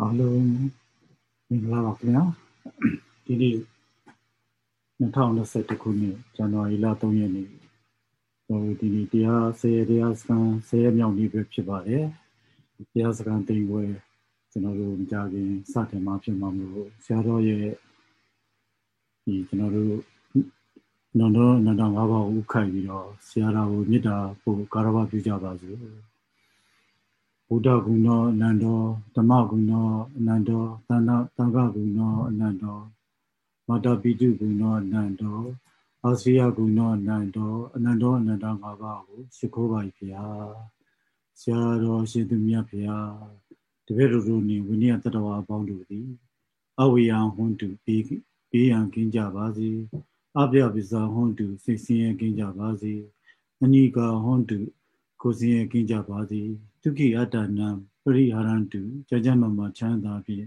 အားလုံးမင်္ဂလာပါခင်ဗျာဒီနေ့2021ခုနှစ်ဇန်နဝါရီလ3ရက်နေ့ဟိုဒီနေ့တရားဆယ်တရားစခန်းဆယ်မြောက်နေ့ပဲဖြစ်ပါတယ်တရားစခန်းတိမ်ဝဲကျွန်တော်တို့ကြာခင်စတင်မှာဖြစ်မှာမလို့ဆရာတော်ရဲ့ဒီကျွန်တော်တို့နော်နော်နန္ဒငါးပါးကိုဥခိုက်ပြီးတော့ဆရာတော်ကိုမေတ္တာပို့ကာရဝပြုကြပါစို့ ဘုဒ္ဓဂုဏောအနန္တောဓမ္မဂုဏောအနန္တောသန္တာသံဃဂုဏောအနန္တောမာတာပိတုဂုဏောအနန္တောအာစီယဂုဏောအနန္တောအနန္တောအနန္တငါးပါးကိုရှိခိုးပါ၏ဖေဟာဆရာတော်ရှင်သူမြတ်ဖေဟာတပည့်တော်တို့နေဝိနည်းတတဝါအပေါင်းတို့သည်အဝိယံဟွန်တုပြီးပြီးရန်ကင်းကြပါစေအပြပစ္စဟွန်တုစိတ်ဆင်းရဲကင်းကြပါစေအနိကာဟွန်တုကိုယ်ဆင်းရဲကင်းကြပါစေ ဒုက္ခိအတ္တနံပရိဟာရန္တုကြကြမမချမ်းသာဖြင့်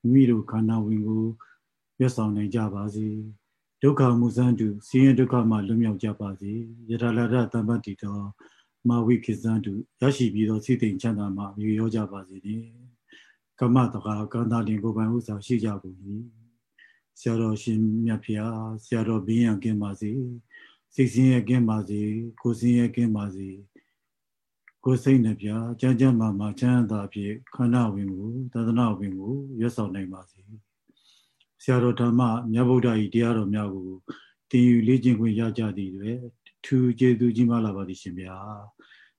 မိမိတို့ခန္ဓာဝင်ကိုရွတ်ဆောင်နိုင်ကြပါစေဒုက္ခမှုစံတုဆင်းရဲဒုက္ခမှလွတ်မြောက်ကြပါစေယထာလာရတမ္ပတ္တိတောမဝိခိစံတုရရှိပြီးသောစိတ်သိချမ်းသာမှမြည်ရောကြပါစေနှင့်ကမ္မတကာကန္တာလင်ကိုယ်ပိုင်ဥစ္စာရှိကြကုန်၏ဆရာတော်ရှင်မြတ်ဖျားဆရာတော်ဘင်းရန်ကင်းပါစေစိတ်ဆင်းရဲကင်းပါစေကိုယ်ဆင်းရဲကင်းပါစေ ကိုယ်စိတ်နှပြကြမ်းကြမ်းမာမာချမ်းသာဖြင့်ခန္ဓာဝင်ကိုသဒနာဝင်ကိုရွတ်ဆောင်နိုင်ပါစေဆရာတော်ဓမ္မမြတ်ဗုဒ္ဓ၏တရားတော်များကိုတင်ယူလေ့ကျင့်ခွင့်ရကြသည်တွေထူကျေသူကြီးမလာပါသည်ရှင်ဗျာ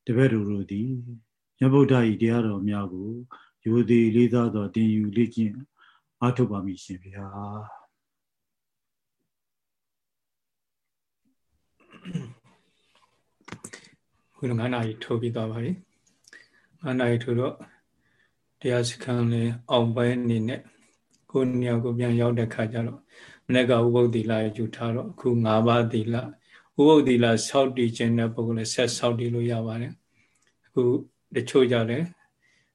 တပည့်တော်တို့သည်မြတ်ဗုဒ္ဓ၏တရားတော်များကိုယူသည်လေးစားစွာတင်ယူလေ့ကျင့်အားထုတ်ပါမည်ရှင်ဗျာ ခုန9နာရီထိုးပြီးသွားပါပြီ9နာရီထိုးတော့တရားစခန်းလေးအောင်ပွဲအနေနဲ့ကိုနေရာကိုပြန်ရောက်တဲ့ခါကျတော့မနေ့ကဥပုသ္တိလာယူထားတော့အခု9ပါးသီလဥပုသ္တိလာဆောက်တည်ခြင်းတဲ့ပုဂ္ဂိုလ်လည်းဆက်ဆောက်တည်လို့ရပါတယ်အခုတချို့ကြတယ်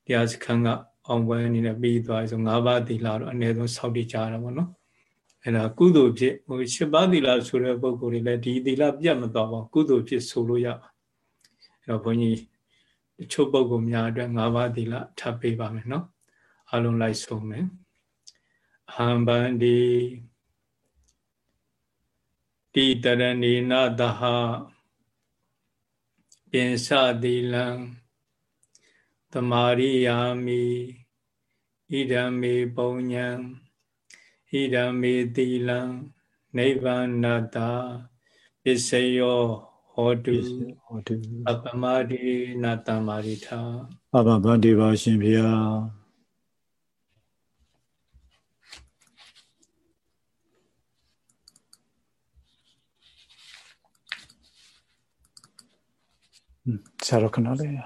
တရားစခန်းကအောင်ပွဲအနေနဲ့ပြီးသွားဆို9ပါးသီလတော့အနည်းဆုံးဆောက်တည်ကြရတာပေါ့နော်အဲ့ဒါကုသိုလ်ဖြစ်ဟို10ပါးသီလဆိုတဲ့ပုဂ္ဂိုလ်တွေလည်းဒီသီလပြတ်မသွားပါဘူးကုသိုလ်ဖြစ်ဆိုလို့ရပါ အဲ့တော့ဘုန်းကြီးတချို့ပုဂ္ဂိုလ်များအတွက်၅ပါးသီလထပ်ပေးပါမယ်နော်အလုံးလိုက်ဆုံးမယ်အဟံဗန္တိတိတရဏီနသဟပိစသီလံတမာရိယာမိဣဒံမေပုံညံဣဒံမေသီလံနိဗ္ဗာနတပစ္စယော ဟောတုဟောတုအပမတိနာတမာရိထာအဘဗန္တိပါရှင်ဗျာဆရာခဏလေး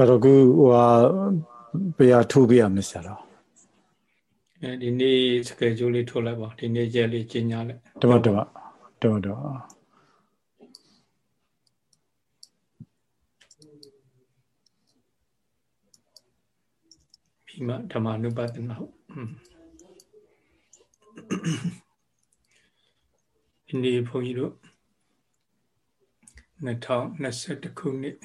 ရာတော်ကဟိုဟာဘယ်ဟာထိုးပြရမလဲဆရာတော်အဲဒီနေ့စကယ်ဂျိုးလေးထိုးလိုက်ပါဒီနေ့ကျက်လေးကျင်းညာလိုက်တမတမတမတမပြီးမှဓမ္မနုပဒနာဟုတ်ဒီနေ့ဘုန်းကြီးတို့2021ခုနှစ်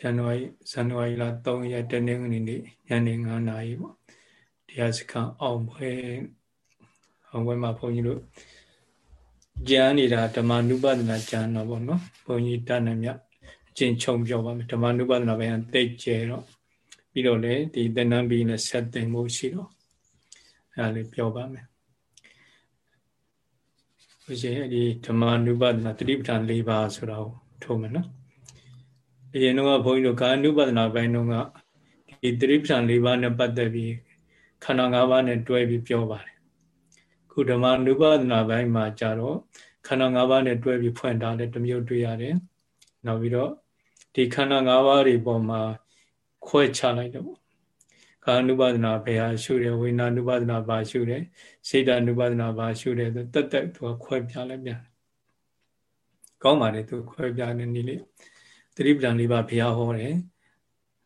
ဇန်နဝါရီဇန်နဝါရီလ3ရက်တနင်္ဂနွေနေ့ညနေ9နာရီပေါ့တရားစခန်းအောင်ပွဲအောင်ပွဲမှာဘုန်းကြီးတို့ကြံနေတာဓမ္မနုပဒနာကြံတော့ပေါ့နော်ဘုန်းကြီးတဏ္ဍမြအချင်းချုံပြောပါမယ်ဓမ္မနုပဒနာဘယ်ဟန်တိတ်ကျဲတော့ပြီးတော့လေဒီတဏ္ဍဘီနဲ့ဆက်တင်မှုရှိတော့အဲဒါလေးပြောပါမယ်ဘုရားဒီဓမ္မနုပဒနာတတိပဋ္ဌာန်၄ပါးဆိုတော့ထုံးမယ်နော် အရင်တော့ဘုန်းကြီးတို့ကာနုပဒနာပိုင်းတော့ကဒီသတိပ္ပံ၄ပါးနဲ့ပတ်သက်ပြီးခန္ဓာ၅ပါးနဲ့တွဲပြီးပြောပါတယ်ခုဓမ္မနုပဒနာပိုင်းမှာကြတော့ခန္ဓာ၅ပါးနဲ့တွဲပြီးဖွင့်ထားတဲ့တစ်မျိုးတွေ့ရတယ်နောက်ပြီးတော့ဒီခန္ဓာ၅ပါးတွေပေါ်မှာခွဲခြားလိုက်တော့ကာနုပါဒနာဘယ်ဟာရှုတယ်ဝိညာဉ်နုပါဒနာဘာရှုတယ်စေတနုပါဒနာဘာရှုတယ်ဆိုတက်တက်သူကခွဲပြလိုက်ပြန်ကောင်းပါတယ်သူခွဲပြတဲ့နည်းလေး သတိပ္ပံလေးပါဘုရားဟောတယ်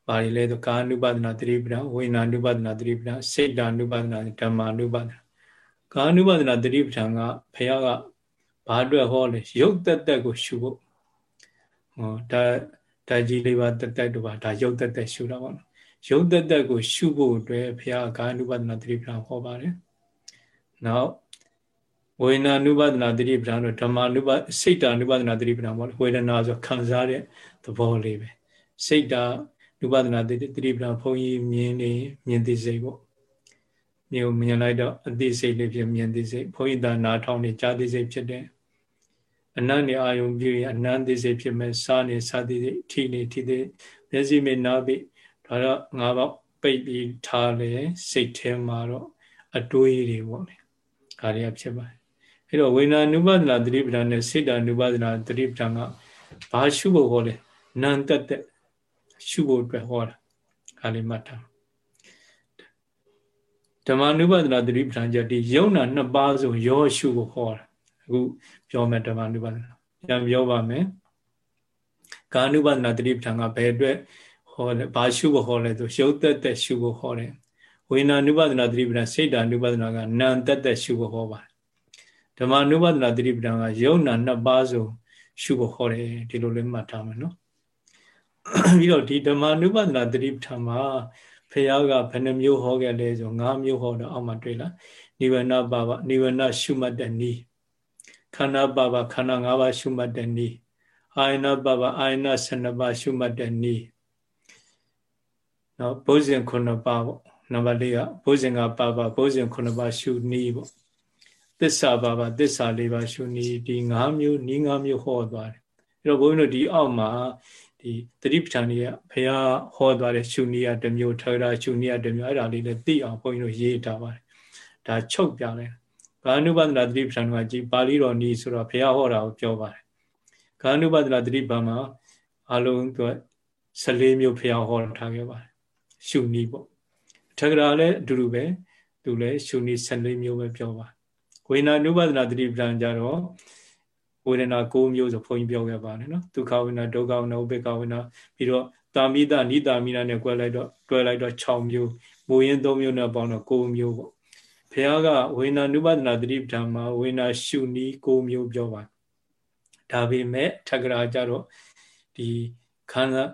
ဘာတွေလဲဆိုကာနုပါဒနာသတိပ္ပံဝိညာဉ်နုပါဒနာသတိပ္ပံစေတနုပါဒနာဓမ္မနုပါဒနာကာနုပါဒနာသတိပ္ပံကဘုရားကဘာအတွက်ဟောလဲရုပ်တက်တက်ကိုရှုဖို့ဟောဒါဓာကြီးလေးပါတက်တက်တို့ပါဒါရုပ်တက်တက်ရှုတာပေါ့နော်ရုပ်တက်တက်ကိုရှုဖို့အတွက်ဘုရားကာနုပါဒနာသတိပ္ပံဟောပါတယ်နောက် ဝေဒနာနုပါဒနာသတိပ္ပံတော့ဓမ္မနုပါစိတ်တာနုပါဒနာသတိပ္ပံပေါ့ဝေဒနာဆိုခံစားတဲ့သဘောလေးပဲစိတ်တာနုပါဒနာသတိပ္ပံဘုန်းကြီးမြင်နေမြင်သိစိတ်ပေါ့မြင်မြင်လိုက်တော့အသိစိတ်လေးဖြစ်မြင်သိစိတ်ဘုန်းကြီးသာနာထောင်နေကြားသိစိတ်ဖြစ်တယ်အနန္တအာယုံပြုရင်အနန္တစိတ်ဖြစ်မဲ့စားနေစားသိစိတ်ထိနေထိသိမျက်စိမေနာပိဒါတော့ငါးပေါက်ပိတ်ပြီးထားလေစိတ်ထဲမှာတော့အတွေးတွေပေါ့လေဒါတွေကဖြစ်ပါတယ် အဲ့တော့ဝေနာနုပဒနာသတိပဋ္ဌာန်နဲ့စေတနုပဒနာသတိပဋ္ဌာန်ကဘာရှုဖို့ဟောလဲနံတက်တက်ရှုဖို့အတွက်ဟောတာဒါလေးမှတ်ထားဓမ္မနုပဒနာသတိပဋ္ဌာန်ကြဒီယုံနာနှစ်ပါးစုံရောရှုဖို့ဟောတာအခုပြောမယ်ဓမ္မနုပဒနာပြန်ပြောပါမယ်ကာနုပဒနာသတိပဋ္ဌာန်ကဘယ်အတွက်ဟောလဲဘာရှုဖို့ဟောလဲဆိုရုပ်သက်သက်ရှုဖို့ဟောတယ်ဝေနာနုပဒနာသတိပဋ္ဌာန်စိတ်ဓာနုပဒနာကနံတက်တက်ရှုဖို့ဟောပါတယ် ဓမ္မနုပဒနာသတိပဋ္ဌာန်ကယုံနာနှစ်ပါးစုံရှုဖို့ခေါ်တယ်ဒီလိုလေးမှတ်ထားမယ်နော်ပြီးတော့ဒီဓမ္မနုပဒနာသတိပဋ္ဌာန်မှာဖះကဘယ်နှမျိုးဟောခဲ့လဲဆို၅မျိုးဟောတော့အောက်မှာတွေ့လားနိဗ္ဗာန်ပါပါနိဗ္ဗာန်ရှုမှတ်တဲ့နည်းခန္ဓာပါပါခန္ဓာ၅ပါးရှုမှတ်တဲ့နည်းအာယနာပါပါအာယနာ12ပါးရှုမှတ်တဲ့နည်းနော်ဘုဇင်9ပါးပေါ့နံပါတ်၄ကဘုဇင်ကပါပါဘုဇင်9ပါးရှုနည်းပေါ့ သစ္စာပါပါသစ္စာလေးပါရှုနည်းဒီ၅မျိုးနည်း၅မျိုးဟောသွားတယ်အဲ့တော့ဘုန်းကြီးတို့ဒီအောက်မှာဒီတတိပဋ္ဌာန်ကြီးကဘုရားဟောသွားတဲ့ရှုနည်းကတစ်မျိုးထာဂရရှုနည်းကတစ်မျိုးအဲ့ဒါလေးလည်းသိအောင်ဘုန်းကြီးတို့ရေးထားပါတယ်ဒါချုပ်ပြလိုက်ကာနုပဒနာတတိပဋ္ဌာန်ကကြည်ပါဠိတော်နည်းဆိုတော့ဘုရားဟောတာကိုပြောပါတယ်ကာနုပဒနာတတိပံမှာအလုံးသူ14မျိုးဘုရားဟောထားခဲ့ပါတယ်ရှုနည်းပေါ့ထာဂရလည်းအတူတူပဲသူလည်းရှုနည်း14မျိုးပဲပြောပါ ဝေဒနာနုပဒနာတတိပဌာန်ကြတော့ဝေဒနာ၉မျိုးဆိုဘုန်းကြီးပြောခဲ့ပါတယ်နော်ဒုက္ခဝေဒနာဒုက္ခဝေဒနာဥပေက္ခဝေဒနာပြီးတော့တာမိတနိတာမိနာနဲ့꿰လိုက်တော့တွဲလိုက်တော့6မျိုးမူရင်း3မျိုးနဲ့ပေါင်းတော့9မျိုးပေါ့ဘုရားကဝေဒနာနုပဒနာတတိပဌာန်မှာဝေဒနာရှုနီး9မျိုးပြောပါဒါပေမဲ့ထက္ကရာကြတော့ဒီခန္ဓာ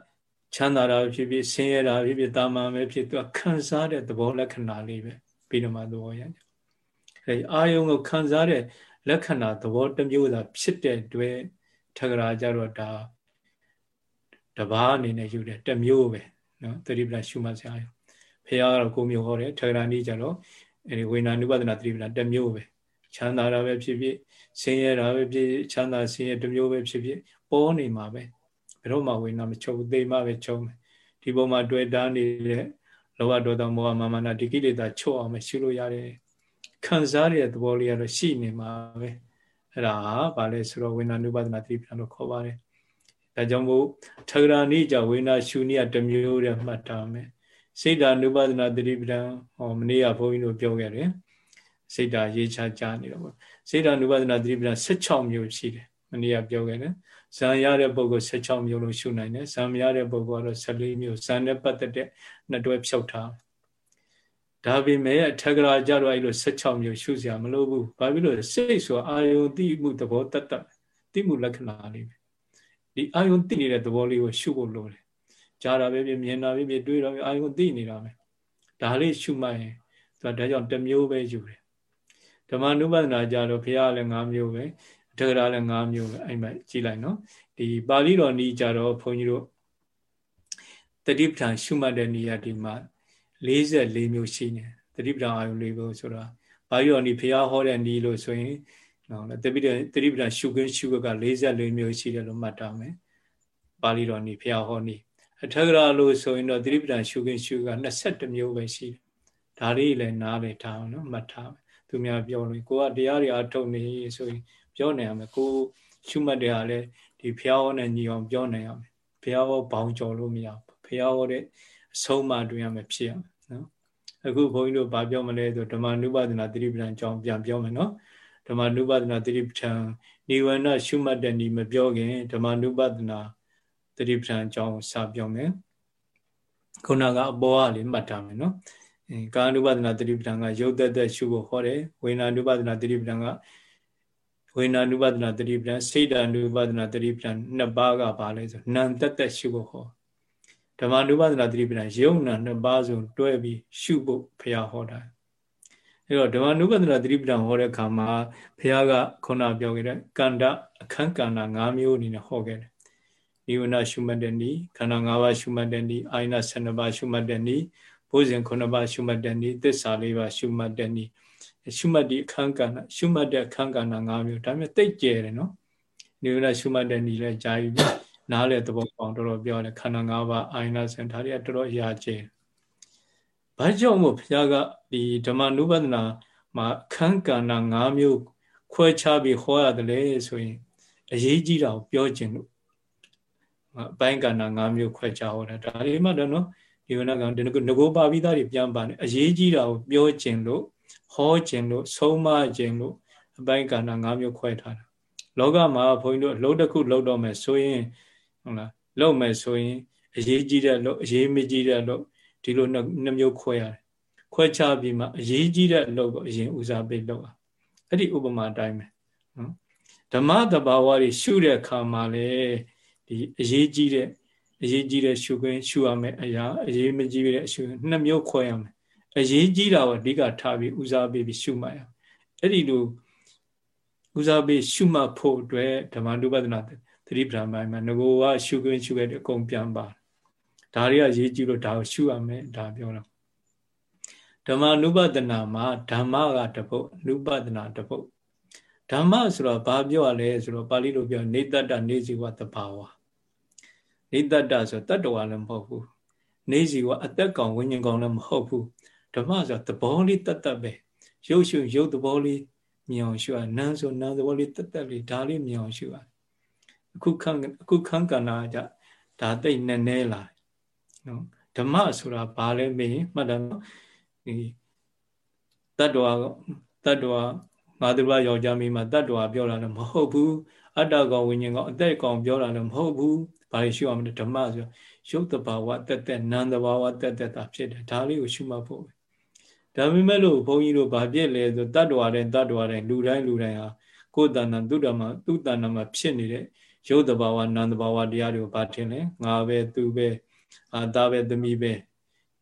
ချမ်းသာတာဖြစ်ဖြစ်ဆင်းရဲတာဖြစ်ဖြစ်တာမန်ပဲဖြစ်သူခံစားတဲ့သဘောလက္ခဏာလေးပဲပြီးတော့မှသဘောရတယ် အဲအာယုံကိုခံစားတဲ့လက္ခဏာသဘောတစ်မျိုးသာဖြစ်တဲ့အတွက်ထကရာကြတော့ဒါတဘာအနေနဲ့ယူတယ်တစ်မျိုးပဲနော်သတိပ္ပံရှုမှတ်စရာဖះကတော့ကိုမျိုးဟောတယ်ထကရာနည်းကြတော့အဲဒီဝေနာနုပဒနာသတိပ္ပံတစ်မျိုးပဲချမ်းသာတာပဲဖြစ်ဖြစ်ဆင်းရဲတာပဲဖြစ်ချမ်းသာဆင်းရဲတစ်မျိုးပဲဖြစ်ဖြစ်ပေါ်နေမှာပဲဘယ်တော့မှဝေနာမချုပ်သိမှပဲချုပ်မယ်ဒီပုံမှာတွေ့တာနေတဲ့လောဘဒေါသမောဟမာမနာဒီကိလေသာချုပ်အောင်မရှုလို့ရတယ် ခံစားရတဲ့သဘောလေးကတော့ရှိနေမှာပဲအဲ့ဒါဟာဗာလဲဆိုတော့ဝိညာဉ်နုပါဒနာတိပြန်လို့ခေါ်ပါတယ်ဒါကြောင့်မို့ထဂရာနိကြဝိညာရှုနိယတမျိုးတည်းမှတ်ထားမယ်စိတ်ဓာနုပါဒနာတိပြန်ဟောမနေ့ကဘုန်းကြီးတို့ပြောခဲ့တယ်စိတ်ဓာရေးချကြားနေတော့ပေါ့စိတ်ဓာနုပါဒနာတိပြန်16မျိုးရှိတယ်မနေ့ကပြောခဲ့တယ်ဇံရတဲ့ပုဂ္ဂိုလ်16မျိုးလို့ရှုနိုင်တယ်ဇံမရတဲ့ပုဂ္ဂိုလ်ကတော့14မျိုးဇံနဲ့ပတ်သက်တဲ့နှစ်တွဲဖြုတ်ထား ဒါပေမဲ့အထက်ကရာကြတော့အဲ့လို16မျိုးရှုစရာမလိုဘူးဘာဖြစ်လို့စိတ်ဆိုအာယုံတိမှုသဘောတတ်တတ်တိမှုလက္ခဏာလေးပဲဒီအာယုံတိနေတဲ့သဘောလေးကိုရှုဖို့လိုတယ်ကြားတာပဲပြမြင်တာပဲပြတွေးတာပဲအာယုံတိနေတာပဲဒါလေးရှုမှရင်သူကဒါကြောင့်တစ်မျိုးပဲယူတယ်ဓမ္မနုပဒနာကြတော့ဘုရားလည်း၅မျိုးပဲအထက်ကရာလည်း၅မျိုးပဲအဲ့မှာကြည့်လိုက်နော်ဒီပါဠိတော်နီးကြတော့ဘုန်းကြီးတို့တတိပဋ္ဌာန်ရှုမှတ်တဲ့နေရာဒီမှာ 44မျိုးရှိနေတတိပဒအာယုလေးကိုဆိုတော့ဘာရောနီဖျားဟောတဲ့နီးလို့ဆိုရင်နော်တတိပဒတတိပဒရှုခင်းရှုက44မျိုးရှိတယ်လို့မှတ်ထားမယ်ပါဠိတော်နီဖျားဟောနီးအထက်ကရာလို့ဆိုရင်တော့တတိပဒရှုခင်းရှုက22မျိုးပဲရှိတယ်ဒါလေးလည်းနားလည်ထားအောင်နော်မှတ်ထားမယ်သူများပြောလို့ကိုကတရားတွေအထုတ်နေဆိုရင်ဘပြောနိုင်ရမယ်ကိုရှုမှတ်တဲ့ဟာလဲဒီဖျားဟောနဲ့ညီအောင်ပြောနိုင်ရမယ်ဖျားဟောဘောင်ကျော်လို့မရဘူးဖျားဟောတဲ့အဆုံးမှတွင်ရမယ်ဖြစ်ရမယ်နော် အခုဘုန်းကြီးတို့ဗာပြောမလဲဆိုဓမ္မနုပါဒနာသတိပဋ္ဌာန်အကြောင်းပြန်ပြောမယ်နော်ဓမ္မနုပါဒနာသတိပဋ္ဌာန်နိဝရဏရှုမှတ်တဲ့ညီမပြောခင်ဓမ္မနုပါဒနာသတိပဋ္ဌာန်အကြောင်းစပြောမယ်ခုနကအပေါ်ကလေးမှတ်ထားမယ်နော်အဲကာနုပါဒနာသတိပဋ္ဌာန်ကရုပ်သက်သက်ရှုဖို့ဟောတယ်ဝေနာနုပါဒနာသတိပဋ္ဌာန်ကဝေနာနုပါဒနာသတိပဋ္ဌာန်စိတ်တ ानु ပါဒနာသတိပဋ္ဌာန်နှစ်ပါးကပါလဲဆိုနံသက်သက်ရှုဖို့ဟော ဓမ္မနုပါဒနာသတိပဋ္ဌာန်ယုံနာနှစ်ပါးစုံတွဲပြီးရှုဖို့ဘုရားဟောတာအဲတော့ဓမ္မနုပါဒနာသတိပဋ္ဌာန်ဟောတဲ့အခါမှာဘုရားကခုနပြောခဲ့တဲ့ကန္တအခန်းကန္နာ၅မျိုးအနေနဲ့ဟောခဲ့တယ်နိဝရဏရှုမှတ်တဲ့နည်းခန္ဓာ၅ပါးရှုမှတ်တဲ့နည်းအာယနာ၁၂ပါးရှုမှတ်တဲ့နည်းဘုဇင်9ပါးရှုမှတ်တဲ့နည်းသစ္စာ၄ပါးရှုမှတ်တဲ့နည်းရှုမှတ်ဒီအခန်းကဏ္ဍရှုမှတ်တဲ့အခန်းကဏ္ဍ၅မျိုးဒါမျိုးတိတ်ကျဲတယ်နော်နိဝရဏရှုမှတ်တဲ့နည်းလဲဂျာယူ နားလေသဘောပေါအောင်တော်တော်ပြောတယ်ခန္ဓာ၅ပါးအာယနာစံဒါတွေကတော်တော်အရာကျဲဘာကြောင့်မို့ဘုရားကဒီဓမ္မနုပဒနာမှာအခန်းကဏ္ဍ၅မျိုးခွဲခြားပြီးဟောရတယ်လေဆိုရင်အရေးကြီးတာကိုပြောခြင်းလို့အပိုင်းကဏ္ဍ၅မျိုးခွဲခြားဟောတာဒါတွေမှတော့နော်ဒီဝနကံဒီငကိုပါပြီးသားတွေပြန်ပါနေအရေးကြီးတာကိုပြောခြင်းလို့ဟောခြင်းလို့ဆုံးမခြင်းလို့အပိုင်းကဏ္ဍ၅မျိုးခွဲထားတာလောကမှာဘုန်းကြီးတို့အလုပ်တစ်ခုလုပ်တော့မယ်ဆိုရင် ဟုတ်လားလုပ်မယ်ဆိုရင်အရေးကြီးတဲ့လို့အရေးမကြီးတဲ့လို့ဒီလိုနှစ်မျိုးခွဲရတယ်ခွဲခြားပြီးမှအရေးကြီးတဲ့အလုပ်ကိုအရင်ဦးစားပေးလုပ်အောင်အဲ့ဒီဥပမာအတိုင်းပဲနော်ဓမ္မတဘာဝတွေရှုတဲ့အခါမှာလေဒီအရေးကြီးတဲ့အရေးကြီးတဲ့ရှုခွင့်ရှုရမယ်အရာအရေးမကြီးတဲ့ရှုနှစ်မျိုးခွဲရမယ်အရေးကြီးတာကိုအဓိကထားပြီးဦးစားပေးပြီးရှုမှတ်ရအဲ့ဒီလိုဦးစားပေးရှုမှတ်ဖို့အတွက်ဓမ္မနုပဒနာ သတိပ္ပံပိုင်းမှာငကိုကရှုခွင့်ရှုခဲ့တဲ့အကုန်ပြန်ပါဒါတွေကရေးကြည့်လို့ဒါကိုရှုရမယ်ဒါပြောတော့ဓမ္မနုပဒနာမှာဓမ္မကတပုတ်နုပဒနာတပုတ်ဓမ္မဆိုတော့ဘာပြောရလဲဆိုတော့ပါဠိလိုပြောနေတ္တနေစီဝတဘာဝနေတ္တဆိုတတ္တဝါလည်းမဟုတ်ဘူးနေစီဝအသက်ကောင်ဝိညာဉ်ကောင်လည်းမဟုတ်ဘူးဓမ္မဆိုသဘောလေးတတ်တတ်ပဲရုပ်ရှုရုပ်သဘောလေးမြင်အောင်ရှုရနာမ်ဆိုနာမ်သဘောလေးတတ်တတ်လေးဒါလေးမြင်အောင်ရှုရ အခုခန်းအခုခန်းကဏ္ဍကြဒါတိတ်နဲ့နဲလာနော်ဓမ္မဆိုတာဘာလဲမေးမှတ်တယ်နော်ဒီတတ္တဝါတတ္တဝါငါတို့ကယောက်ျားမိန်းမတတ္တဝါပြောတာလည်းမဟုတ်ဘူးအတ္တကောင်ဝိညာဉ်ကောင်အသက်ကောင်ပြောတာလည်းမဟုတ်ဘူးဘာလို့ရှုရမလဲဓမ္မဆိုရုပ်တဘာဝတက်တက်နာမ်တဘာဝတက်တက်တာဖြစ်တယ်ဒါလေးကိုရှုမှတ်ဖို့ပဲဒါပေမဲ့လို့ဘုန်းကြီးတို့ဗာပြည့်လဲဆိုတတ္တဝါတိုင်းတတ္တဝါတိုင်းလူတိုင်းလူတိုင်းဟာကိုယ်တဏ္ဍသူတ္တမသူတဏ္ဍမှာဖြစ်နေတဲ့ ရုပ်တဘာဝနာမ်တဘာဝတရားတွေကိုဗာထင်လဲငါပဲသူပဲအာသားပဲသမီးပဲ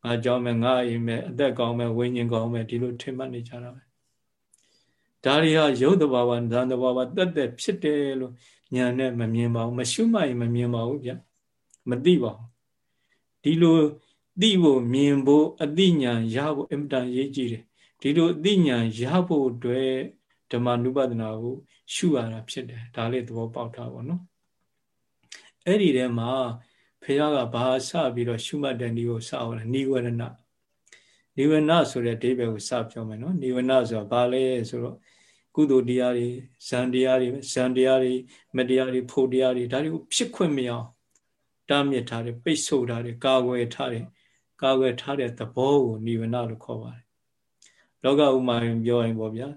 ငါကြောင်းပဲငါအိမ်ပဲအသက်ကောင်းပဲဝိညာဉ်ကောင်းပဲဒီလိုထင်မှတ်နေကြတာပဲဒါတွေဟာရုပ်တဘာဝနာမ်တဘာဝတက်တက်ဖြစ်တယ်လို့ညာနဲ့မမြင်ပါဘူးမရှုမှရင်မမြင်ပါဘူးဗျမသိပါဘူးဒီလိုသိဖို့မြင်ဖို့အသိဉာဏ်ရဖို့အင်တန်ရေးကြည့်တယ်ဒီလိုအသိဉာဏ်ရဖို့အတွက်ဓမ္မနုပဒနာကိုရှုရတာဖြစ်တယ်ဒါလေးသဘောပေါက်တာပေါ့နော် အဲ့ဒီထဲမှာဖះကဘာစပြီးတော့ရှုမှတ်တဲ့ဤကိုစအောင်လဲနိဝရဏနိဝရဏဆိုတဲ့အိဗယ်ကိုစပြောမယ်နော်နိဝရဏဆိုတာဘာလဲဆိုတော့ကုသိုလ်တရားတွေဇန်တရားတွေဇန်တရားတွေမတရားတွေဖို့တရားတွေဒါတွေကိုဖြစ်ခွင့်မရအောင်တားမြစ်ထားတယ်ပိတ်ဆို့ထားတယ်ကာကွယ်ထားတယ်ကာကွယ်ထားတဲ့သဘောကိုနိဗ္ဗာန်လို့ခေါ်ပါတယ်လောကဥမာရင်ပြောရင်ပေါ့ဗျာ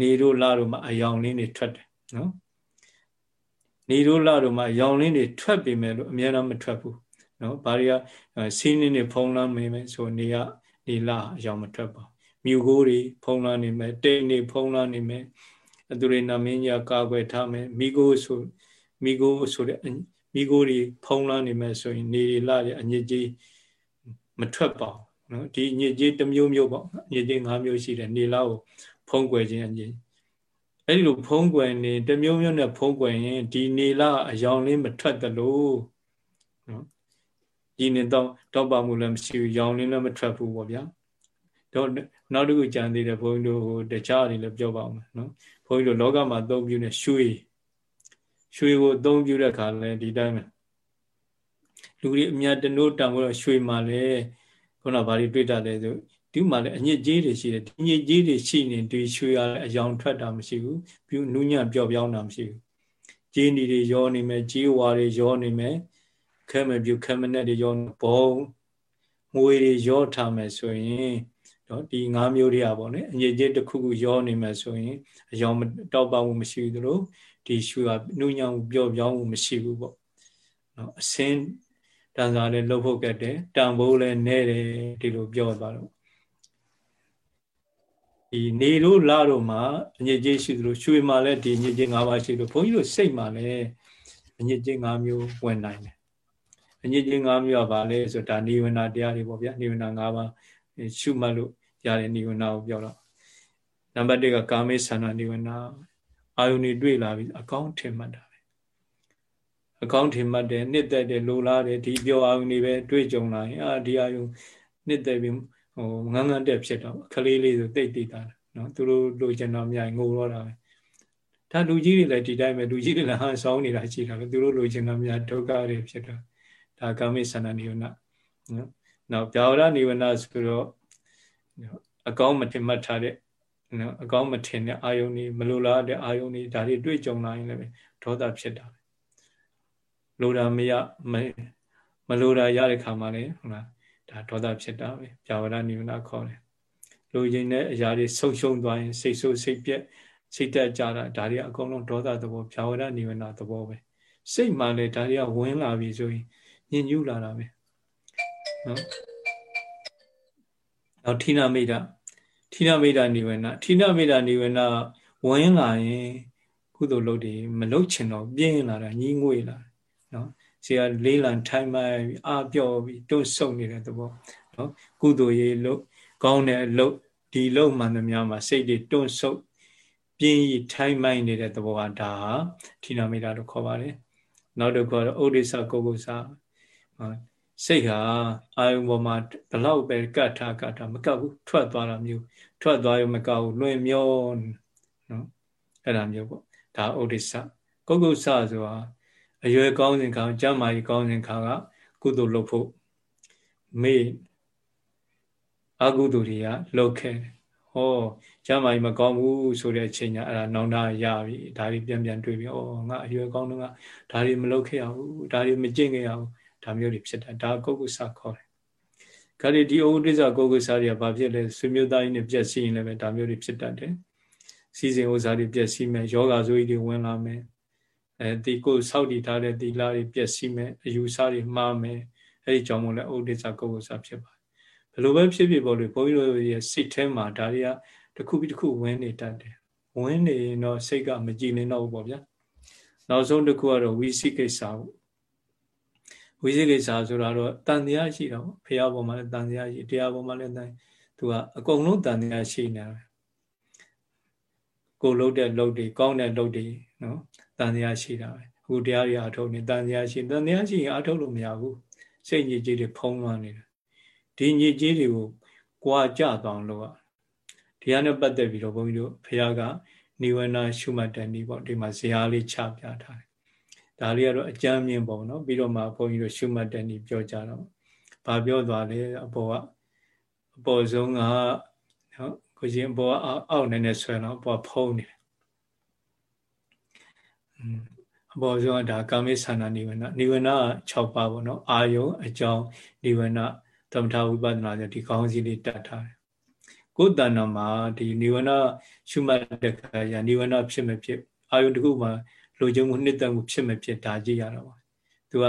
နေတို့လတို့မှာအယောင်လင်းတွေထွက်တယ်နော် နေတို့လတို့မှာရောင်လင်းတွေထွက်ပေမဲ့လို့အများအားမထွက်ဘူးနော်ဘာတွေကစီးနှင်းတွေဖုံးလန်းနေမယ်ဆိုနေရနေလအယောင်မထွက်ပါမြူကိုတွေဖုံးလန်းနေမယ်တိတ်နေဖုံးလန်းနေမယ်သူတွေနာမင်းကြီးကာကွယ်ထားမယ်မိကိုဆိုမိကိုဆိုတဲ့မိကိုတွေဖုံးလန်းနေမယ်ဆိုရင်နေလရဲ့အညစ်အကြေးမထွက်ပါဘူးနော်ဒီညစ်ကြေးတစ်မျိုးမျိုးပေါ့ညစ်ကြေး၅မျိုးရှိတယ်နေလားကိုဖုံးကွယ်ခြင်းအညစ် အဲ့ဒီလိုဖုံးကွယ်နေတစ်မျိုးမျိုးနဲ့ဖုံးကွယ်ရင်ဒီနေလားအယောင်လေးမထွက်သလိုနော်ဒီနေတော့တောက်ပါမှုလည်းမရှိဘူးရောင်လင်းလည်းမထွက်ဘူးပေါ့ဗျာတော့နောက်တစ်ခုကြံသေးတယ်ဘုန်းကြီးတို့ဟိုတခြားတွေလည်းပြောပါအောင်နော်ဘုန်းကြီးတို့လောကမှာအသုံးပြုနေရွှေရွှေကိုအသုံးပြုတဲ့အခါလည်းဒီတိုင်းပဲလူတွေအများတနိုးတံလို့ရွှေမှာလေခုနဘာတွေတွေ့တာလဲဆို ဒီမှာလည်းအညစ်အကြေးတွေရှိတယ်ဒီညစ်ကြေးတွေရှိနေဒီရွှေရအယောင်ထွက်တာမရှိဘူးပြုနူးညံ့ပျော့ပြောင်းတာမရှိဘူးကြေးနီတွေရောနေမယ်ကြေးဝါတွေရောနေမယ်ခဲမပြုခဲမနဲ့တွေရောဘုံငွေတွေရောထားမယ်ဆိုရင်နော်ဒီ၅မျိုးတွေကပေါ့နော်အညစ်အကြေးတစ်ခုခုရောနေမယ်ဆိုရင်အယောင်တောက်ပမှုမရှိဘူးတို့ဒီရွှေကနူးညံ့ပျော့ပြောင်းမှုမရှိဘူးပေါ့နော်အစင်းတန်စာလည်းလှုပ်ဖို့ကတ်တယ်တန်ဖိုးလည်းနဲတယ်ဒီလိုပြောသွားတော့ ဒီနေလို့လာတော့မှအညစ်အကြေးရှိသလိုရွှေမှာလည်းဒီအညစ်အကြေး၅ပါးရှိလို့ဘုန်းကြီးတို့စိတ်မှာလည်းအညစ်အကြေး၅မျိုးဝင်နိုင်တယ်အညစ်အကြေး၅မျိုးကဘာလဲဆိုဒါနိဝရဏတရားတွေပေါ့ဗျာနိဝရဏ၅ပါးရှုမှတ်လို့ရတဲ့နိဝရဏကိုပြောတော့နံပါတ်၁ကကာမေသန္တာနိဝရဏအာယုန်တွေတွေ့လာပြီအကောင်းထင်မှတ်တာပဲအကောင်းထင်မှတ်တယ်နှစ်သက်တယ်လိုလားတယ်ဒီပြောအာယုန်တွေပဲတွေ့ကြုံလာရင်အာဒီအာယုန်နှစ်သက်ပြီး ဟိုငန်းငန်းတက်ဖြစ်တော့ခလေးလေးဆိုတိတ်တိတ်တာနော်သူတို့လိုချင်တော့မြိုင်ငိုတော့တာပဲဒါလူကြီးတွေလည်းဒီတိုင်းပဲလူကြီးတွေလည်းဟန်ဆောင်နေတာရှိတာပဲသူတို့လိုချင်တော့မြိုင်ဒုက္ခတွေဖြစ်တော့ဒါကာမိသန္တာနိဝရဏနော်နောက်ဗျာဝရနိဝရဏဆိုတော့အကောင်းမထင်မှတ်ထားတဲ့နော်အကောင်းမထင်တဲ့အာယုန်တွေမလိုလားတဲ့အာယုန်တွေဒါတွေတွေ့ကြုံလာရင်လည်းဒေါသဖြစ်တာပဲလိုတာမရမလိုတာရတဲ့ခါမှလည်းဟုတ်လား ဒါဒေါသဖြစ်တာပဲဗျာဝရနိဝရဏခေါ်တယ်လိုချင်တဲ့အရာတွေဆုံရှုံသွားရင်စိတ်ဆိုးစိတ်ပြက်စိတ်တက်ကြတာဒါတွေအကုန်လုံးဒေါသသဘောဗျာဝရနိဝရဏသဘောပဲစိတ်မှလည်းဒါတွေကဝင်လာပြီဆိုရင်ညင်ညူးလာတာပဲနော်နောက်ဌိနမိတ်တာဌိနမိတ်တာနိဝရဏဌိနမိတ်တာနိဝရဏဝင်လာရင် ကုသိုလ်လုပ်တွေမလုပ်ချင်တော့ပြင်းလာတာညင်းငွေလာနော် ဆရာလေးလံထိုင်မှအာပြော့ပြီးတွန့်ဆုပ်နေတဲ့သဘောနော်ကုသိုလ်ရေးလုပ်ကောင်းတဲ့အလုပ်ဒီလုပ်မှန်သမျှမှာစိတ်တွေတွန့်ဆုပ်ပြင်းရီထိုင်မိုင်းနေတဲ့သဘောကဒါဟာဌိနမိတာလို့ခေါ်ပါတယ်နောက်တစ်ခုကတော့ဥဒိစ္စကိုကုစာစိတ်ဟာအာယုံပေါ်မှာဘလောက်ပဲကတ်ထားကတ်ထားမကတ်ဘူးထွက်သွားတာမျိုးထွက်သွားရမကဘူးလွင်မျောနော်အဲ့ဒါမျိုးပေါ့ဒါဥဒိစ္စကုကုစဆိုတာ အရွယ်ကောင်းစဉ်ခါကျမ်းမာရေးကောင်းစဉ်ခါကကုသိုလ်လုပ်ဖို့မေ့အကုသိုလ်တွေကလှုပ်ခဲ့ဟောကျမ်းမာရေးမကောင်းဘူးဆိုတဲ့အချိန်ညာအဲ့ဒါနောင်တရပြီဒါတွေပြန်ပြန်တွေ့ပြီဩငါအရွယ်ကောင်းတော့ငါဒါတွေမလုပ်ခဲ့ရဘူးဒါတွေမကျင့်ခဲ့ရဘူးဒါမျိုးတွေဖြစ်တာဒါကုက္ကုစခေါ်တယ်ခါဒီဒီဩဒိစ္စကုက္ကုစတွေကဘာဖြစ်လဲဆွေမျိုးသားကြီးနဲ့ပြက်စီးရင်လည်းပဲဒါမျိုးတွေဖြစ်တတ်တယ်စီစဉ်ဥစ္စာတွေပြက်စီးမယ်ယောဂဆိုးကြီးတွေဝင်လာမယ် အဲဒီကိုစောက်တည်ထားတဲ့သီလတွေပြက်စီးမယ်အယူဆတွေမှားမယ်အဲ့ဒီကြောင့်မို့လဲဩဒိစ္စကုက္ကုစဖြစ်ပါတယ်ဘယ်လိုပဲဖြစ်ဖြစ်ပေါ့လေဘုန်းကြီးတို့ရဲ့စိတ်ထဲမှာဒါတွေကတစ်ခုပြီးတစ်ခုဝင်နေတတ်တယ်ဝင်နေရင်တော့စိတ်ကမကြည်နေတော့ဘူးပေါ့ဗျာနောက်ဆုံးတစ်ခုကတော့ဝိသိကိစ္စပေါ့ဝိသိကိစ္စဆိုတာတော့တန်တရားရှိတာပေါ့ဖះပေါ်မှာလည်းတန်တရားရှိတရားပေါ်မှာလည်းတန်သူကအကုန်လုံးတန်တရားရှိနေတာပဲကိုလှုပ်တဲ့လှုပ်တွေကောင်းတဲ့လှုပ်တွေ နော်တန်တရားရှိတာပဲအခုတရားတွေအထုတ်နေတန်တရားရှိတန်တရားရှိရင်အထုတ်လို့မရဘူးစိတ်ညစ်ကြေးတွေဖုံးလွှမ်းနေတာဒီညစ်ကြေးတွေကိုကြွာကြသွားလို့တရားနဲ့ပတ်သက်ပြီးတော့ဘုန်းကြီးတို့ဖះကနိဝရဏရှုမှတ်တဲ့နည်းပေါ့ဒီမှာဇရာလေးချပြထားတယ်ဒါလေးကတော့အကြမ်းမြင်ပေါ့နော်ပြီးတော့မှဘုန်းကြီးတို့ရှုမှတ်တဲ့နည်းပြောကြတော့ဘာပြောသွားလဲအပေါ်ကအပေါ်ဆုံးကနော်ကိုရှင်အပေါ်အောက်နေနေဆွဲတော့အပေါ်ဖုံးနေတယ် အပေါ်ဆုံးကဒါကာမိသနာနိဝရဏနိဝရဏ6ပါးပေါ့နော်အာယုံအကြောင်းနိဝရဏသမထဝိပဿနာဆိုဒီကောင်းစီလေးတတ်ထားတယ်ကိုယ်တဏ္ဍမှာဒီနိဝရဏရှုမှတ်တဲ့ခါကျနိဝရဏဖြစ်မဖြစ်အာယုန်တစ်ခုမှာလိုချင်မှုနှစ်သက်မှုဖြစ်မဖြစ်ဒါကြည့်ရတာပါသူက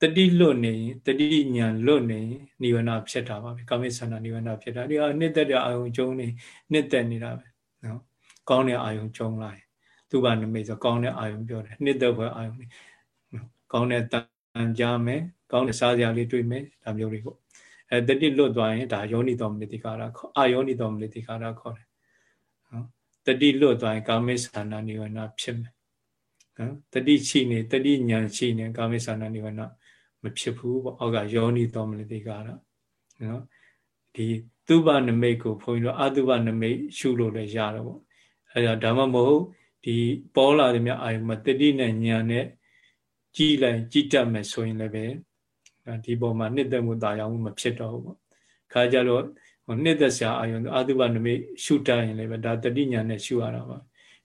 တတိလွတ်နေရင်တတိညာလွတ်နေရင်နိဝရဏဖြစ်တာပါပဲကာမိသနာနိဝရဏဖြစ်တာဒီဟာနှစ်သက်တဲ့အာယုန်ကျုံနေနှစ်သက်နေတာပဲနော်ကောင်းတဲ့အာယုန်ကျုံလာရင် သူကနမိတ်ဆိုကောင်းတဲ့အာယုန်ပြောတယ်နှစ်သက်ဖွယ်အာယုန်ကောင်းတဲ့တန်ကြားမယ်ကောင်းတဲ့စားစရာလေးတွေ့မယ်ဒါမျိုးတွေပေါ့အဲတတိလွတ်သွားရင်ဒါယောနိတော်မနတိကာရခေါ်အာယောနိတော်မနတိကာရခေါ်တယ်နော်တတိလွတ်သွားရင်ကာမိသနာနိဝရဏဖြစ်မယ်နော်တတိရှိနေတတိညာရှိနေကာမိသနာနိဝရဏမဖြစ်ဘူးပေါ့အောက်ကယောနိတော်မနတိကာရနော်ဒီသုဘနမိတ်ကိုဘုန်းကြီးတို့အသုဘနမိတ်ရှုလို့လည်းရတော့ပေါ့အဲဒါဒါမှမဟုတ် ဒီပေါ်လာတဲ့မြအာယုမှာတတိနဲ့ညာနဲ့ကြည်လိုက်ကြည်တတ်မယ်ဆိုရင်လည်းပဲဒီပေါ်မှာနှစ်သက်မှုတာယာမှုမဖြစ်တော့ဘူးပေါ့ခါကြတော့ဟဟိုနှစ်သက်စရာအာယုံအာတုဘနမိရှုတတ်ရင်လည်းပဲဒါတတိညာနဲ့ရှုရတာပါ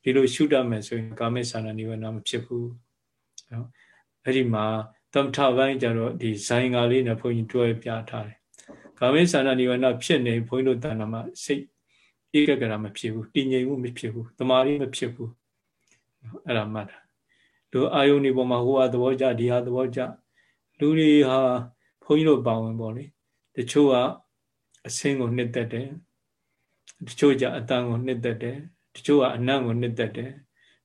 ဒီလိုရှုတတ်မယ်ဆိုရင်ကာမိသန္တာနိဝရဏမဖြစ်ဘူးနော်အဲ့ဒီမှာသမထပိုင်းကျတော့ဒီဇိုင်ငါလေးနဲ့ဘုန်းကြီးတွဲပြထားတယ်ကာမိသန္တာနိဝရဏဖြစ်နေဘုန်းကြီးတို့တဏ္ဍာမှာစိတ်ဧကဂရမဖြစ်ဘူးတည်ငြိမ်မှုမဖြစ်ဘူးတမာရီမဖြစ်ဘူး အဲ့ဒါမှတ်တာလူအာယုန်ဒီပေါ်မှာဟိုဟာသဘောကြဒီဟာသဘောကြလူတွေဟာဘုန်းကြီးတို့ပါဝင်ပေါ့လေတချို့ကအစင်းကိုနှစ်သက်တယ်တချို့ကြအတန်ကိုနှစ်သက်တယ်တချို့ကအနံ့ကိုနှစ်သက်တယ်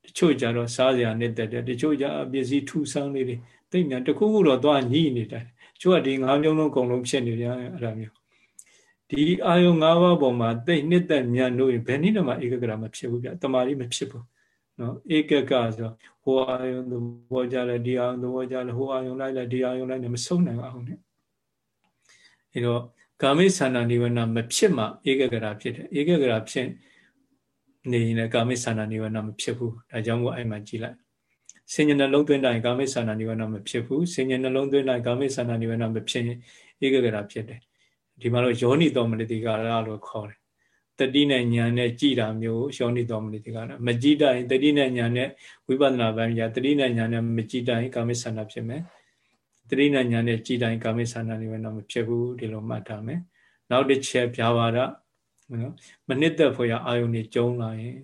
တချို့ကြတော့စားစရာနှစ်သက်တယ်တချို့ကြပစ္စည်းထူဆန်းလေးတွေသိညာတခုခုတော့သွားညှိနေတယ်ချို့ကဒီငါးမျိုးလုံးအကုန်လုံးဖြစ်နေကြအဲ့ဒါမျိုးဒီအာယုံ၅ပါးပေါ်မှာသိနှစ်သက်မြန်လို့ဘယ်နည်းမှဧကဂရမဖြစ်ဘူးဗျတမာရီမဖြစ်ဘူး နော်ဧကကဆိုဟိုအာယုံသဘောကြလဲဒီအာယုံသဘောကြလဲဟိုအာယုံလိုက်လဲဒီအာယုံလိုက်လဲမဆုံးနိုင်အောင်နဲ့အဲတော့ကာမိသန္တာနိဝရဏမဖြစ်မှဧကဂရဖြစ်တယ်ဧကဂရဖြစ်နေရင်လည်းကာမိသန္တာနိဝရဏမဖြစ်ဘူးဒါကြောင့်မို့အဲ့မှာကြည်လိုက်စဉ္ညာနှလုံးသွင်းတိုင်းကာမိသန္တာနိဝရဏမဖြစ်ဘူးစဉ္ညာနှလုံးသွင်းတိုင်းကာမိသန္တာနိဝရဏမဖြစ်ရင်ဧကဂရဖြစ်တယ်ဒီမှာတော့ယောနိတော်မနတိကာရလို့ခေါ်တယ် တတိနဲ့ညာနဲ့ကြည်တာမျိုးယောနိတော်မနတိကာရမကြည်တိုင်းတတိနဲ့ညာနဲ့ဝိပဿနာပိုင်းညာတတိနဲ့ညာနဲ့မကြည်တိုင်းကာမိသန္တာဖြစ်မယ်တတိနဲ့ညာနဲ့ကြည်တိုင်းကာမိသန္တာနိဝရဏမဖြစ်ဘူးဒီလိုမှတ်ထားမယ်နောက်တစ်ချက်ပြာပါဒနော်မနစ်သက်ဖွယ်ရအာယုန်တွေကျုံလာရင်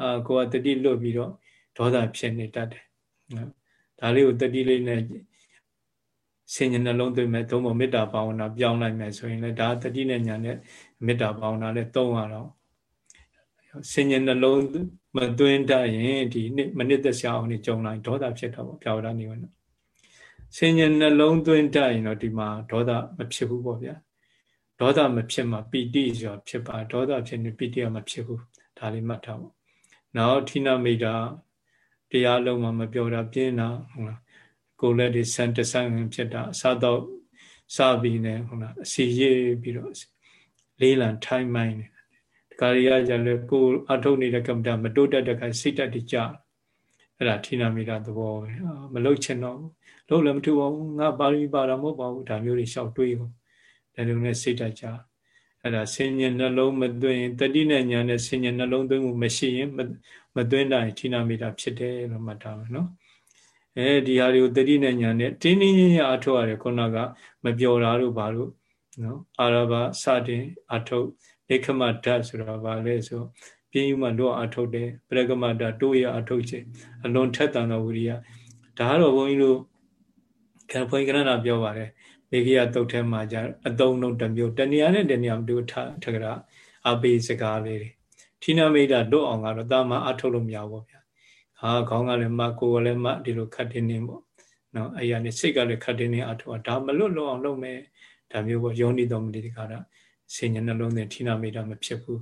အာကိုကတတိလွတ်ပြီးတော့ဒေါသဖြစ်နေတတ်တယ်နော်ဒါလေးကိုတတိလေးနဲ့ ဆင်ញနှလုံးသွင်းမဲ့သုံးဖို့မေတ္တာဘာဝနာပြောင်းလိုက်မယ်ဆိုရင်လည်းဒါတတိနဲ့ညာနဲ့မေတ္တာဘာဝနာလည်းသုံးရတော့ဆင်ញနှလုံးမသွင်းတတ်ရင်ဒီမနစ်သက်ရှာအောင်နေကြုံလိုက်ဒေါသဖြစ်တော့ဗျာဝရနေဝင်တော့ဆင်ញနှလုံးသွင်းတတ်ရင်တော့ဒီမှာဒေါသမဖြစ်ဘူးပေါ့ဗျာဒေါသမဖြစ်မှပီတိဆိုတာဖြစ်ပါဒေါသဖြစ်နေပီတိကမဖြစ်ဘူးဒါလေးမှတ်ထားပေါ့နောက်ဌိနမိတာတရားလုံးမှမပြောတာပြင်းတာဟုတ်လား ကိုယ်လက်တွေဆန်တဆန်ဖြစ်တာအစားတော့စပြီးနေဟုတ်လားအစီရေးပြီးတော့လေးလံထိုင်းမိုင်းနေတခါရကြလဲကိုအထုတ်နေတဲ့ကမ္ဘာမတိုးတက်တဲ့ခါစိတ်တက်တကြအဲ့ဒါဌိနမိတာသဘောပဲမလုတ်ချင်တော့ဘူးလို့လည်းမထူပါဘူးငါပါရမီပါတာမဟုတ်ပါဘူးဒါမျိုးတွေရှောက်တွေးကုန်ဒါလိုနဲ့စိတ်တက်ကြအဲ့ဒါဆင်ញနှလုံးမသွင်းတတိနဲ့ညာနဲ့ဆင်ញနှလုံးသွင်းမှုမရှိရင်မသွင်းတိုင်းဌိနမိတာဖြစ်တယ်လို့မှတ်ထားမယ်နော် အဲဒီဟာတွေကိုတတိနဲ့ညာနဲ့တင်းတင်းချင်းချင်းအထုတ်ရတယ်ခုနကမပြောတာတို့ဘာလို့နော်အာရဘစတင်အထုတ်နေခမဓာတ်ဆိုတာဘာလဲဆိုပြင်းယူမှတော့အထုတ်တယ်ပရကမဓာတ်တိုးရအထုတ်ခြင်းအလွန်ထက်တန်သောဝိရိယဒါကတော့ဘုန်းကြီးတို့ခံဖွင့်ကရဏပြောပါတယ်မေဂိယတုတ်ထဲမှာじゃအတုံးလုံးတစ်မျိုးတဏှာနဲ့တဏှာမတူထထကရာအပိစကားလေးတွေဌိနမိတ်တာလွတ်အောင်ကတော့တာမအထုတ်လို့မရဘူးဗျာ ဟာခေါင်းကလည်းမကိုယ်ကလည်းမဒီလိုခတ်တင်းနေပေါ့နော်အဲ့ရနေစိတ်ကလည်းခတ်တင်းနေအထုတ်ဒါမလွတ်လွတ်အောင်လုပ်မယ်ဒါမျိုးပေါ့ယောနိတော်မတိတခါတာဆင်ញနှလုံးသွင်းဌိနမိတ်တာမဖြစ်ဘူး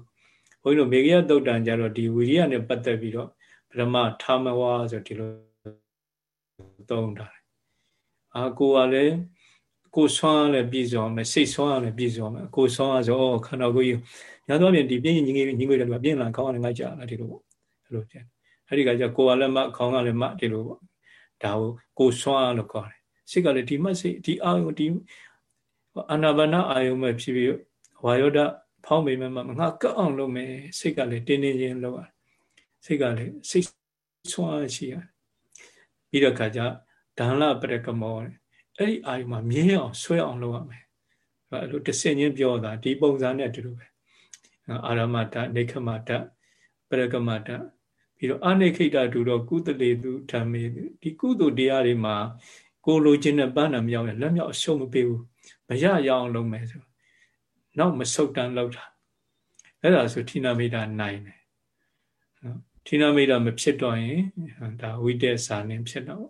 ဘုန်းကြီးတို့မေဂိယတုတ်တန်ကြတော့ဒီဝိရိယနဲ့ပတ်သက်ပြီးတော့ပရမထာမဝါဆိုဒီလိုသုံးတာအာကိုကလည်းကိုဆွမ်းလည်းပြည်စုံမယ်စိတ်ဆွမ်းလည်းပြည်စုံမယ်ကိုဆွမ်းဆိုခန္ဓာကိုယ်ကြီးညတော့ပြင်ဒီပြင်းညီငယ်ညီငယ်တယ်ကပြင်းလာခေါင်းကလည်းငိုက်ကြလားဒီလိုပေါ့အဲ့လိုပြန် အဲ့ဒီကကြကိုကလည်းမခေါင်းကလည်းမဒီလိုပေါ့ဒါကိုကိုဆွမ်းလို့ခေါ်တယ်စိတ်ကလည်းဒီမှတ်စိတ်ဒီအာယုဒီအာနာပါနအာယုမဲ့ဖြစ်ပြီးဝါယောဒဖောင်းမိမမငါကပ်အောင်လုပ်မယ်စိတ်ကလည်းတင်းတင်းချင်းလုပ်ရစိတ်ကလည်းစိတ်ဆွမ်းရှိရပြီးတော့ခါကျဒန္လပရကမောအဲ့ဒီအာယုမှာမြင်းအောင်ဆွဲအောင်လုပ်ရမယ်အဲ့လိုတဆင်ချင်းပြောတာဒီပုံစံနဲ့အတူတူပဲအာရမတနေခမတပရကမတ ပြီးတော့အနိခိတတူတော့ကုသလေသူဓမ္မေဒီကုသိုလ်တရားတွေမှာကိုလိုချင်တဲ့ပန်းနာမရောက်ရင်လက်မြောက်အရှုံးမပေးဘူးမရရအောင်လုပ်မယ်ဆိုနောက်မဆုတ်တန်းလောက်တာအဲ့ဒါဆိုဌိနမိတာနိုင်တယ်နော်ဌိနမိတာမဖြစ်တော့ရင်ဒါဝိတက်စာနေဖြစ်တော့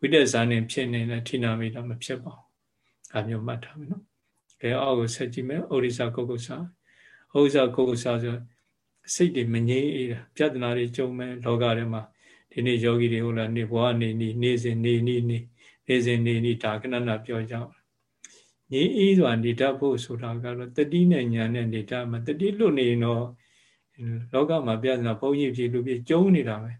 ဝိတက်ဇာနေဖြစ်နေတဲ့ဌိနာမိတာမဖြစ်ပါဘူး။ဒါမျိုးမှတ်ထားမယ်နော်။ကဲအောက်ကိုဆက်ကြည့်မယ်။ဩရိစာကုက္ကုစာ။ဩရိစာကုက္ကုစာဆို စိတ်တွေမငြိမ်းအေးတာပြဿနာတွေကြုံမယ်လောကထဲမှာဒီနေ့ယောဂီတွေဟုတ်လားနေဘဝနေနေနေစဉ်နေနေနေနေစဉ်နေနေဒါကနနာပြောကြအောင်ငြိမ်းအေးစွာနေတတ်ဖို့ဆိုတာကတော့တတိနဲ့ညာနဲ့နေတတ်မှာတတိလွတ်နေရင်တော့လောကမှာပြဿနာဘုန်းကြီးဖြစ်လို့ပြကျုံနေတာပဲ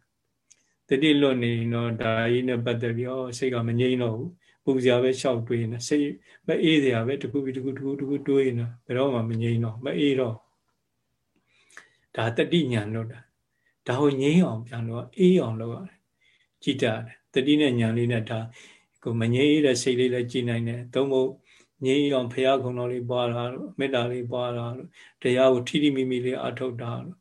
တတိလွတ်နေတော့ဒါကြီးနဲ့ပတ်သက်ပြီးဩစိတ်ကမငြိမ်းတော့ဘူးပူစရာပဲရှောက်တွေးနေစိတ်မအေးစရာပဲတခုပြီးတခုတခုတခုတွေးနေဘယ်တော့မှမငြိမ်းတော့မအေးတော့ ဒါတတိညာလို့တာဒါကိုငြိမ်းအောင်ပြန်တော့အေးအောင်လုပ်ရတယ်ကြည်တတ်တယ်တတိနဲ့ညာလေးနဲ့ဒါကိုမငြိမ်းတဲ့စိတ်လေးလည်းကြည်နိုင်တယ်သုံးဖို့ငြိမ်းအောင်ဖရာခုံတော်လေးပွားတာလို့မေတ္တာလေးပွားတာလို့တရားကိုထိထိမိမိလေးအထုတ်တာလို့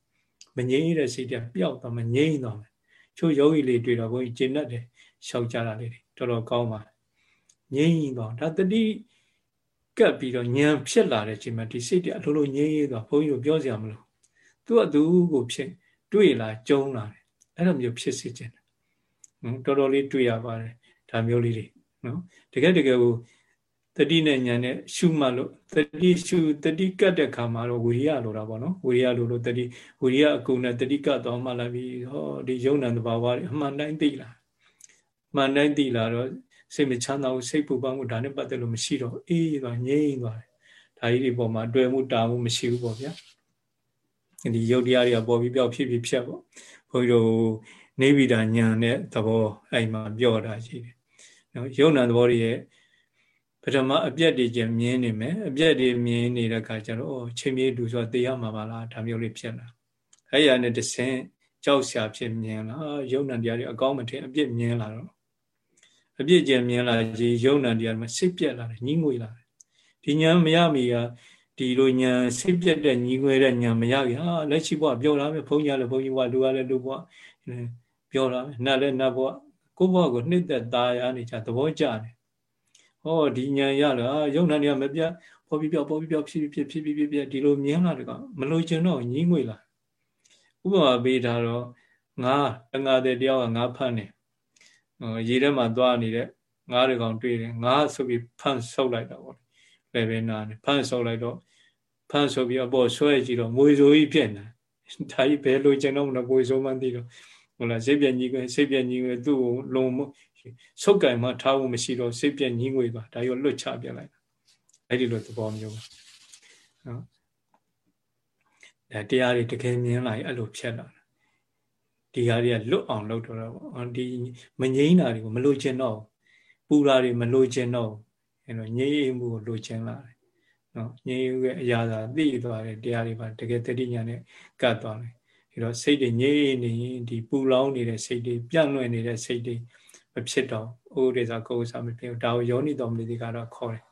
မငြိမ်းတဲ့စိတ်တွေပျောက်သွားမှငြိမ်းသွားမယ်ချို့ယောဂီလေးတွေ့တော့ဘုန်းကြီးကျင့်တတ်တယ်ရှောက်ကြတာလေးတွေတော်တော်ကောင်းပါငြိမ်းသွားဒါတတိကပ်ပြီးတော့ဉာဏ်ဖြစ်လာတဲ့ချိန်မှာဒီစိတ်တွေအလိုလိုငြိမ်းသွားဘုန်းကြီးတို့ပြောစရာမလို သူကသူကိုဖြစ်တွေ့လာကြုံလာတယ်အဲ့လိုမျိုးဖြစ်စေခြင်းနော်တော်တော်လေးတွေ့ရပါတယ်ဒါမျိုးလေးတွေနော်တကယ်တကယ်ကိုတတိနဲ့ညာနဲ့ရှုမှတ်လို့တတိရှုတတိကတ်တဲ့ခါမှာတော့ဝိရိယလိုတာပေါ့နော်ဝိရိယလိုလို့တတိဝိရိယအကုန်နဲ့တတိကတ်တော့မှလာပြီးဟောဒီယုံနံတဘာဝတွေအမှန်တိုင်းသိလာမှန်တိုင်းသိလာတော့စိတ်မချမ်းသာဘူးစိတ်ပူပန်မှုဒါနဲ့ပတ်သက်လို့မရှိတော့အေးသွားငြိမ်သွားတယ်ဒါကြီးတွေပေါ်မှာတွေ့မှုတာမှုမရှိဘူးပေါ့ဗျာ ဒီယုတ်တရားတွေကပေါ်ပြီးပြောက်ဖြစ်ဖြစ်ဖြတ်ပေါ့ဘုန်းကြီးတို့နေဗိဒာညာနဲ့သဘောအဲ့မှာပြောတာရှိတယ်နော်ယုံနံသဘောတွေရဲ့ပထမအပြက်တွေကျမြင်နေမယ်အပြက်တွေမြင်နေတဲ့အခါကျတော့ချိန်မြေတူဆိုတေးရမှာပါလားဒါမျိုးလေးဖြစ်လာအဲ့ရနဲ့တဆင့်ကြောက်ရှာဖြစ်မြင်လာယုံနံတရားတွေအကောင်းမထင်အပြစ်မြင်လာတော့အပြစ်ကျမြင်လာကြီးယုံနံတရားမှာစိတ်ပြက်လာတယ်ညှိငွေလာတယ်ဒီညာမရမီက ဒီလိုညာစိတ်ပြက်တဲ့ညီငွေတဲ့ညာမရခင်ဟာလက်ရှိဘဝပြောတာပဲဘုန်းကြီးလည်းဘုန်းကြီးဘဝလူကလည်းလူဘဝပြောတာပဲနတ်လည်းနတ်ဘဝကိုယ့်ဘဝကိုနှစ်သက်သားရနေကြသဘောကျတယ်ဟောဒီညာရလားယုံနာနေရမပြပေါ်ပြီးပြောက်ပေါ်ပြီးပြောက်ဖြစ်ဖြစ်ဖြစ်ဖြစ်ဖြစ်ဖြစ်ဒီလိုမြင်လာတယ်ကမလို့ကျင်တော့ညီးငွေလာဥပမာပေးထားတော့ငါတငါတဲ့တယောက်ကငါဖတ်နေဟိုရေထဲမှာသွားနေတဲ့ငါးတွေကောင်တွေ့တယ်ငါဆိုပြီးဖန်ဆုပ်လိုက်တာပေါ့လေပဲနာနေဖန်ဆုပ်လိုက်တော့ ဖန်ဆုပ်ပြီးအပေါ်ဆွဲကြည့်တော့မွေဆိုကြီးဖြစ်နေဒါကြီးဘယ်လိုကျင်တော့မလဲမွေဆိုမှန်းသိတော့ဟုတ်လားစိတ်ပြည့်ကြီးကစိတ်ပြည့်ကြီးကသူ့ကိုလုံဆုတ်ကင်မှထားဖို့မရှိတော့စိတ်ပြည့်ညင်းငွေပါဒါရောလွတ်ချပြလိုက်အဲ့ဒီလိုသဘောမျိုးနော်အဲတရားတွေတကယ်မြင်လာရင်အဲ့လိုဖြတ်လာဒီဟာတွေကလွတ်အောင်လုပ်တော့တာပေါ့ဒီမငြိမ်းတာတွေကိုမလိုချင်တော့ပူတာတွေမလိုချင်တော့အဲ့တော့ငြိမ်းမှုကိုလိုချင်လာတယ် နော်ငြိမ်းရဲ့အရာသာသိသွားတယ်တရားတွေပါတကယ်တတိညာနဲ့ကတ်သွားတယ်ဒီတော့စိတ်တွေငြိမ်းနေရင်ဒီပူလောင်နေတဲ့စိတ်တွေပြန့်လွင့်နေတဲ့စိတ်တွေမဖြစ်တော့ဥရိဇာကိုယ်စားမဖြစ်ဘူးဒါကိုယောနိတော်မူတိကတော့ခေါ်တယ်